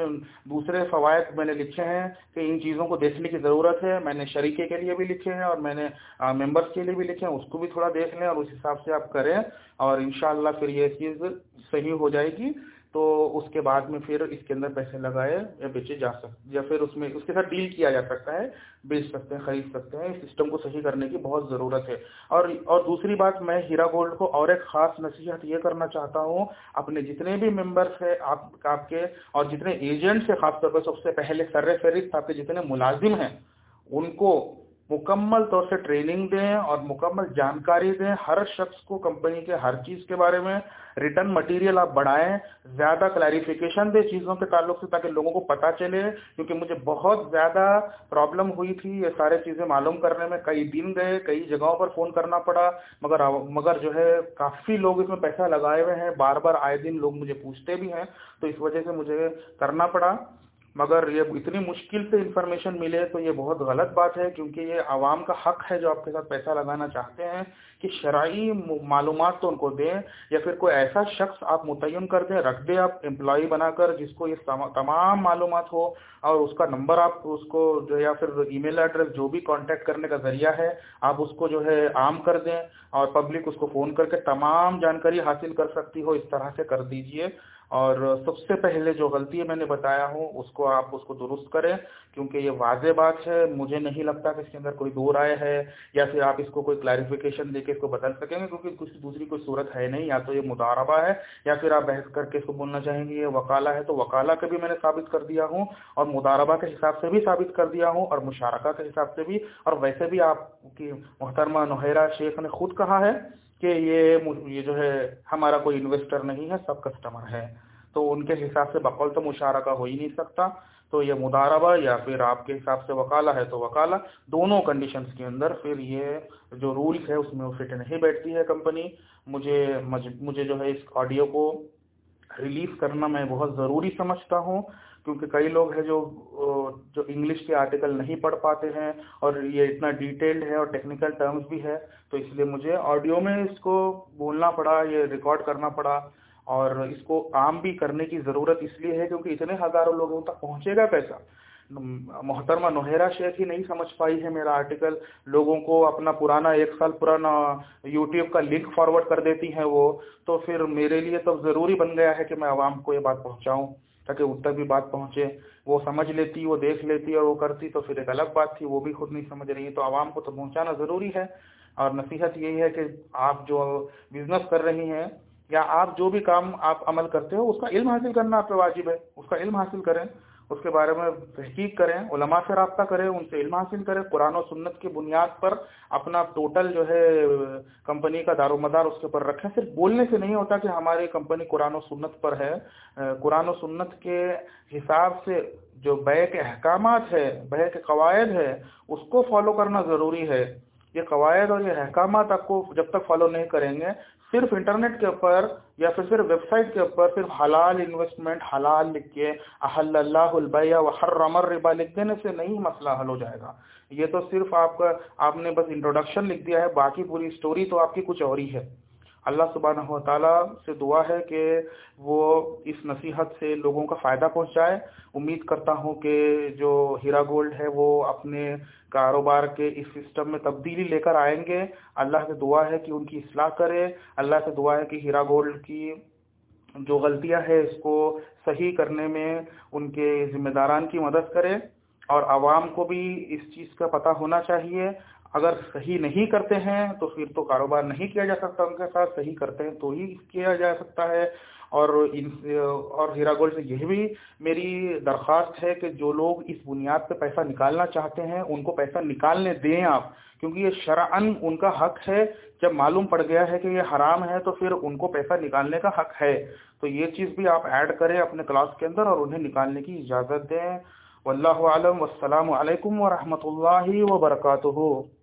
دوسرے فوائد میں نے لکھے ہیں کہ ان چیزوں کو دیکھنے کی ضرورت ہے۔ میں نے شریکے کے لیے بھی لکھے ہیں اور میں نے ممبرس کے لیے بھی لکھے ہیں، اس کو بھی تھوڑا دیکھ لیں اور اس حساب سے آپ کریں اور انشاءاللہ پھر یہ چیز صحیح ہو جائے گی۔ تو اس کے بعد میں پھر اس کے اندر پیسے لگائے یا بیچے جا سکتے یا پھر اس میں اس کے ساتھ ڈیل کیا جا سکتا ہے، بیچ سکتے ہیں، خرید سکتے ہیں، اس سسٹم کو صحیح کرنے کی بہت ضرورت ہے۔ اور اور دوسری بات میں ہیرا گولڈ کو اور ایک خاص نصیحت یہ کرنا چاہتا ہوں، اپنے جتنے بھی ممبرس ہیں آپ آپ کے اور جتنے ایجنٹس ہیں، خاص طور پر سب سے پہلے سر فہرست آپ کے جتنے ملازم ہیں، ان کو مکمل طور سے ٹریننگ دیں اور مکمل جانکاری دیں ہر شخص کو کمپنی کے ہر چیز کے بارے میں ریٹرن مٹیریل آپ بڑھائیں، زیادہ کلیریفیکیشن دیں چیزوں کے تعلق سے تاکہ لوگوں کو پتہ چلے، کیونکہ مجھے بہت زیادہ پرابلم ہوئی تھی یہ سارے چیزیں معلوم کرنے میں، کئی دن گئے، کئی جگہوں پر فون کرنا پڑا، مگر مگر جو ہے کافی لوگ اس میں پیسہ لگائے ہوئے ہیں، بار بار آئے دن لوگ مجھے پوچھتے بھی ہیں، تو اس وجہ سے مجھے کرنا پڑا۔ مگر یہ اتنی مشکل سے انفارمیشن ملے تو یہ بہت غلط بات ہے کیونکہ یہ عوام کا حق ہے جو آپ کے ساتھ پیسہ لگانا چاہتے ہیں کہ شرعی معلومات تو ان کو دیں یا پھر کوئی ایسا شخص آپ متعین کر دیں، رکھ دیں آپ امپلائی بنا کر جس کو یہ تمام معلومات ہو اور اس کا نمبر آپ اس کو جو یا پھر ای میل ایڈریس جو بھی کانٹیکٹ کرنے کا ذریعہ ہے، آپ اس کو جو ہے عام کر دیں اور پبلک اس کو فون کر کے تمام جانکاری حاصل کر سکتی ہو، اس طرح سے کر دیجیے۔ اور سب سے پہلے جو غلطی میں نے بتایا ہوں، اس کو آپ، اس کو درست کریں، کیونکہ یہ واضح بات ہے، مجھے نہیں لگتا کہ اس کے اندر کوئی دور آئے ہے، یا پھر آپ اس کو کوئی کلیریفیکیشن دے کے اس کو بدل سکیں گے، کیونکہ کچھ دوسری کوئی صورت ہے نہیں، یا تو یہ مداربہ ہے، یا پھر آپ بحث کر کے اس کو بولنا چاہیں گے، یہ وکالہ ہے، تو وکالہ کا بھی میں نے ثابت کر دیا ہوں، اور مداربہ کے حساب سے بھی ثابت کر دیا ہوں، اور مشارکہ کے حساب سے بھی، اور ویسے بھی آپ کی محترمہ نہیرہ شیخ نے خود کہا ہے کہ یہ یہ جو ہے ہمارا کوئی انویسٹر نہیں ہے، سب کسٹمر ہے تو ان کے حساب سے بقول تو مشارکہ ہو ہی نہیں سکتا۔ تو یہ مداربہ یا پھر آپ کے حساب سے وکالہ ہے تو وکالہ۔ دونوں کنڈیشنز کے اندر پھر یہ جو رولز ہے اس میں وہ فٹ نہیں بیٹھتی ہے کمپنی مجھے مجھے جو ہے اس آڈیو کو ریلیز کرنا میں بہت ضروری سمجھتا ہوں۔ کیونکہ کئی لوگ ہیں جو جو انگلش کے آرٹیکل نہیں پڑھ پاتے ہیں اور یہ اتنا ڈیٹیلڈ ہے اور ٹیکنیکل ٹرمز بھی ہے، تو اس لیے مجھے آڈیو میں اس کو بولنا پڑا، یہ ریکارڈ کرنا پڑا اور اس کو عام بھی کرنے کی ضرورت اس لیے ہے کیونکہ اتنے ہزاروں لوگوں تک پہنچے گا کیسا محترمہ نوہیرا شیخ ہی نہیں سمجھ پائی ہے میرا آرٹیکل لوگوں کو اپنا پرانا، ایک سال پرانا یوٹیوب کا لنک فارورڈ کر دیتی ہیں وہ۔ تو پھر میرے لیے تو ضروری بن گیا ہے کہ میں عوام کو یہ بات پہنچاؤں۔ تاکہ ان تک بھی بات پہنچے۔ وہ سمجھ لیتی، وہ دیکھ لیتی اور وہ کرتی تو پھر ایک الگ بات تھی، وہ بھی خود نہیں سمجھ رہی۔ تو عوام کو تو پہنچانا ضروری ہے۔ اور نصیحت یہی ہے کہ آپ جو بزنس کر رہی ہیں یا آپ جو بھی کام آپ عمل کرتے ہو، اس کا علم حاصل کرنا آپ پہ واجب ہے۔ اس کا علم حاصل کریں۔ اس کے بارے میں تحقیق کریں، علماء سے رابطہ کریں، ان سے علم حاصل کریں، قرآن و سنت کی بنیاد پر اپنا ٹوٹل جو ہے، کمپنی کا دار و مدار اس کے اوپر رکھیں۔ صرف بولنے سے نہیں ہوتا کہ ہماری کمپنی قرآن و سنت پر ہے۔ قرآن و سنت کے حساب سے جو بے کے احکامات ہے بے کے قواعد ہے اس کو فالو کرنا ضروری ہے۔ یہ قواعد اور یہ احکامات آپ کو جب تک فالو نہیں کریں گے صرف انٹرنیٹ کے اوپر یا پھر صرف ویب سائٹ کے اوپر صرف حلال انویسٹمنٹ حلال لکھ کے احل اللہ البیہ و حرمر الربا لکھ دینے سے نہیں مسئلہ حل ہو جائے گا۔ یہ تو صرف آپ کا، آپ نے بس انٹروڈکشن لکھ دیا ہے، باقی پوری سٹوری تو آپ کی کچھ اور ہی ہے۔ اللہ سبحانہ و تعالیٰ سے دعا ہے کہ وہ اس نصیحت سے لوگوں کا فائدہ پہنچائے۔ امید کرتا ہوں کہ جو ہیرا گولڈ ہے وہ اپنے کاروبار کے اس سسٹم میں تبدیلی لے کر آئیں گے۔ اللہ سے دعا ہے کہ ان کی اصلاح کرے۔ اللہ سے دعا ہے کہ ہیرا گولڈ کی جو غلطیاں ہیں اس کو صحیح کرنے میں ان کے ذمہ داران کی مدد کرے۔ اور عوام کو بھی اس چیز کا پتہ ہونا چاہیے۔ اگر صحیح نہیں کرتے ہیں تو پھر تو کاروبار نہیں کیا جا سکتا ان کے ساتھ، صحیح کرتے ہیں تو ہی کیا جا سکتا ہے۔ اور ان اور ہیرا گولڈ سے یہ بھی میری درخواست ہے کہ جو لوگ اس بنیاد پہ پیسہ نکالنا چاہتے ہیں، ان کو پیسہ نکالنے دیں آپ، کیونکہ یہ شرعن ان کا حق ہے۔ جب معلوم پڑ گیا ہے کہ یہ حرام ہے تو پھر ان کو پیسہ نکالنے کا حق ہے۔ تو یہ چیز بھی آپ ایڈ کریں اپنے کلاس کے اندر اور انہیں نکالنے کی اجازت دیں۔ واللہ عالم والسلام علیکم ورحمۃ اللہ وبرکاتہ۔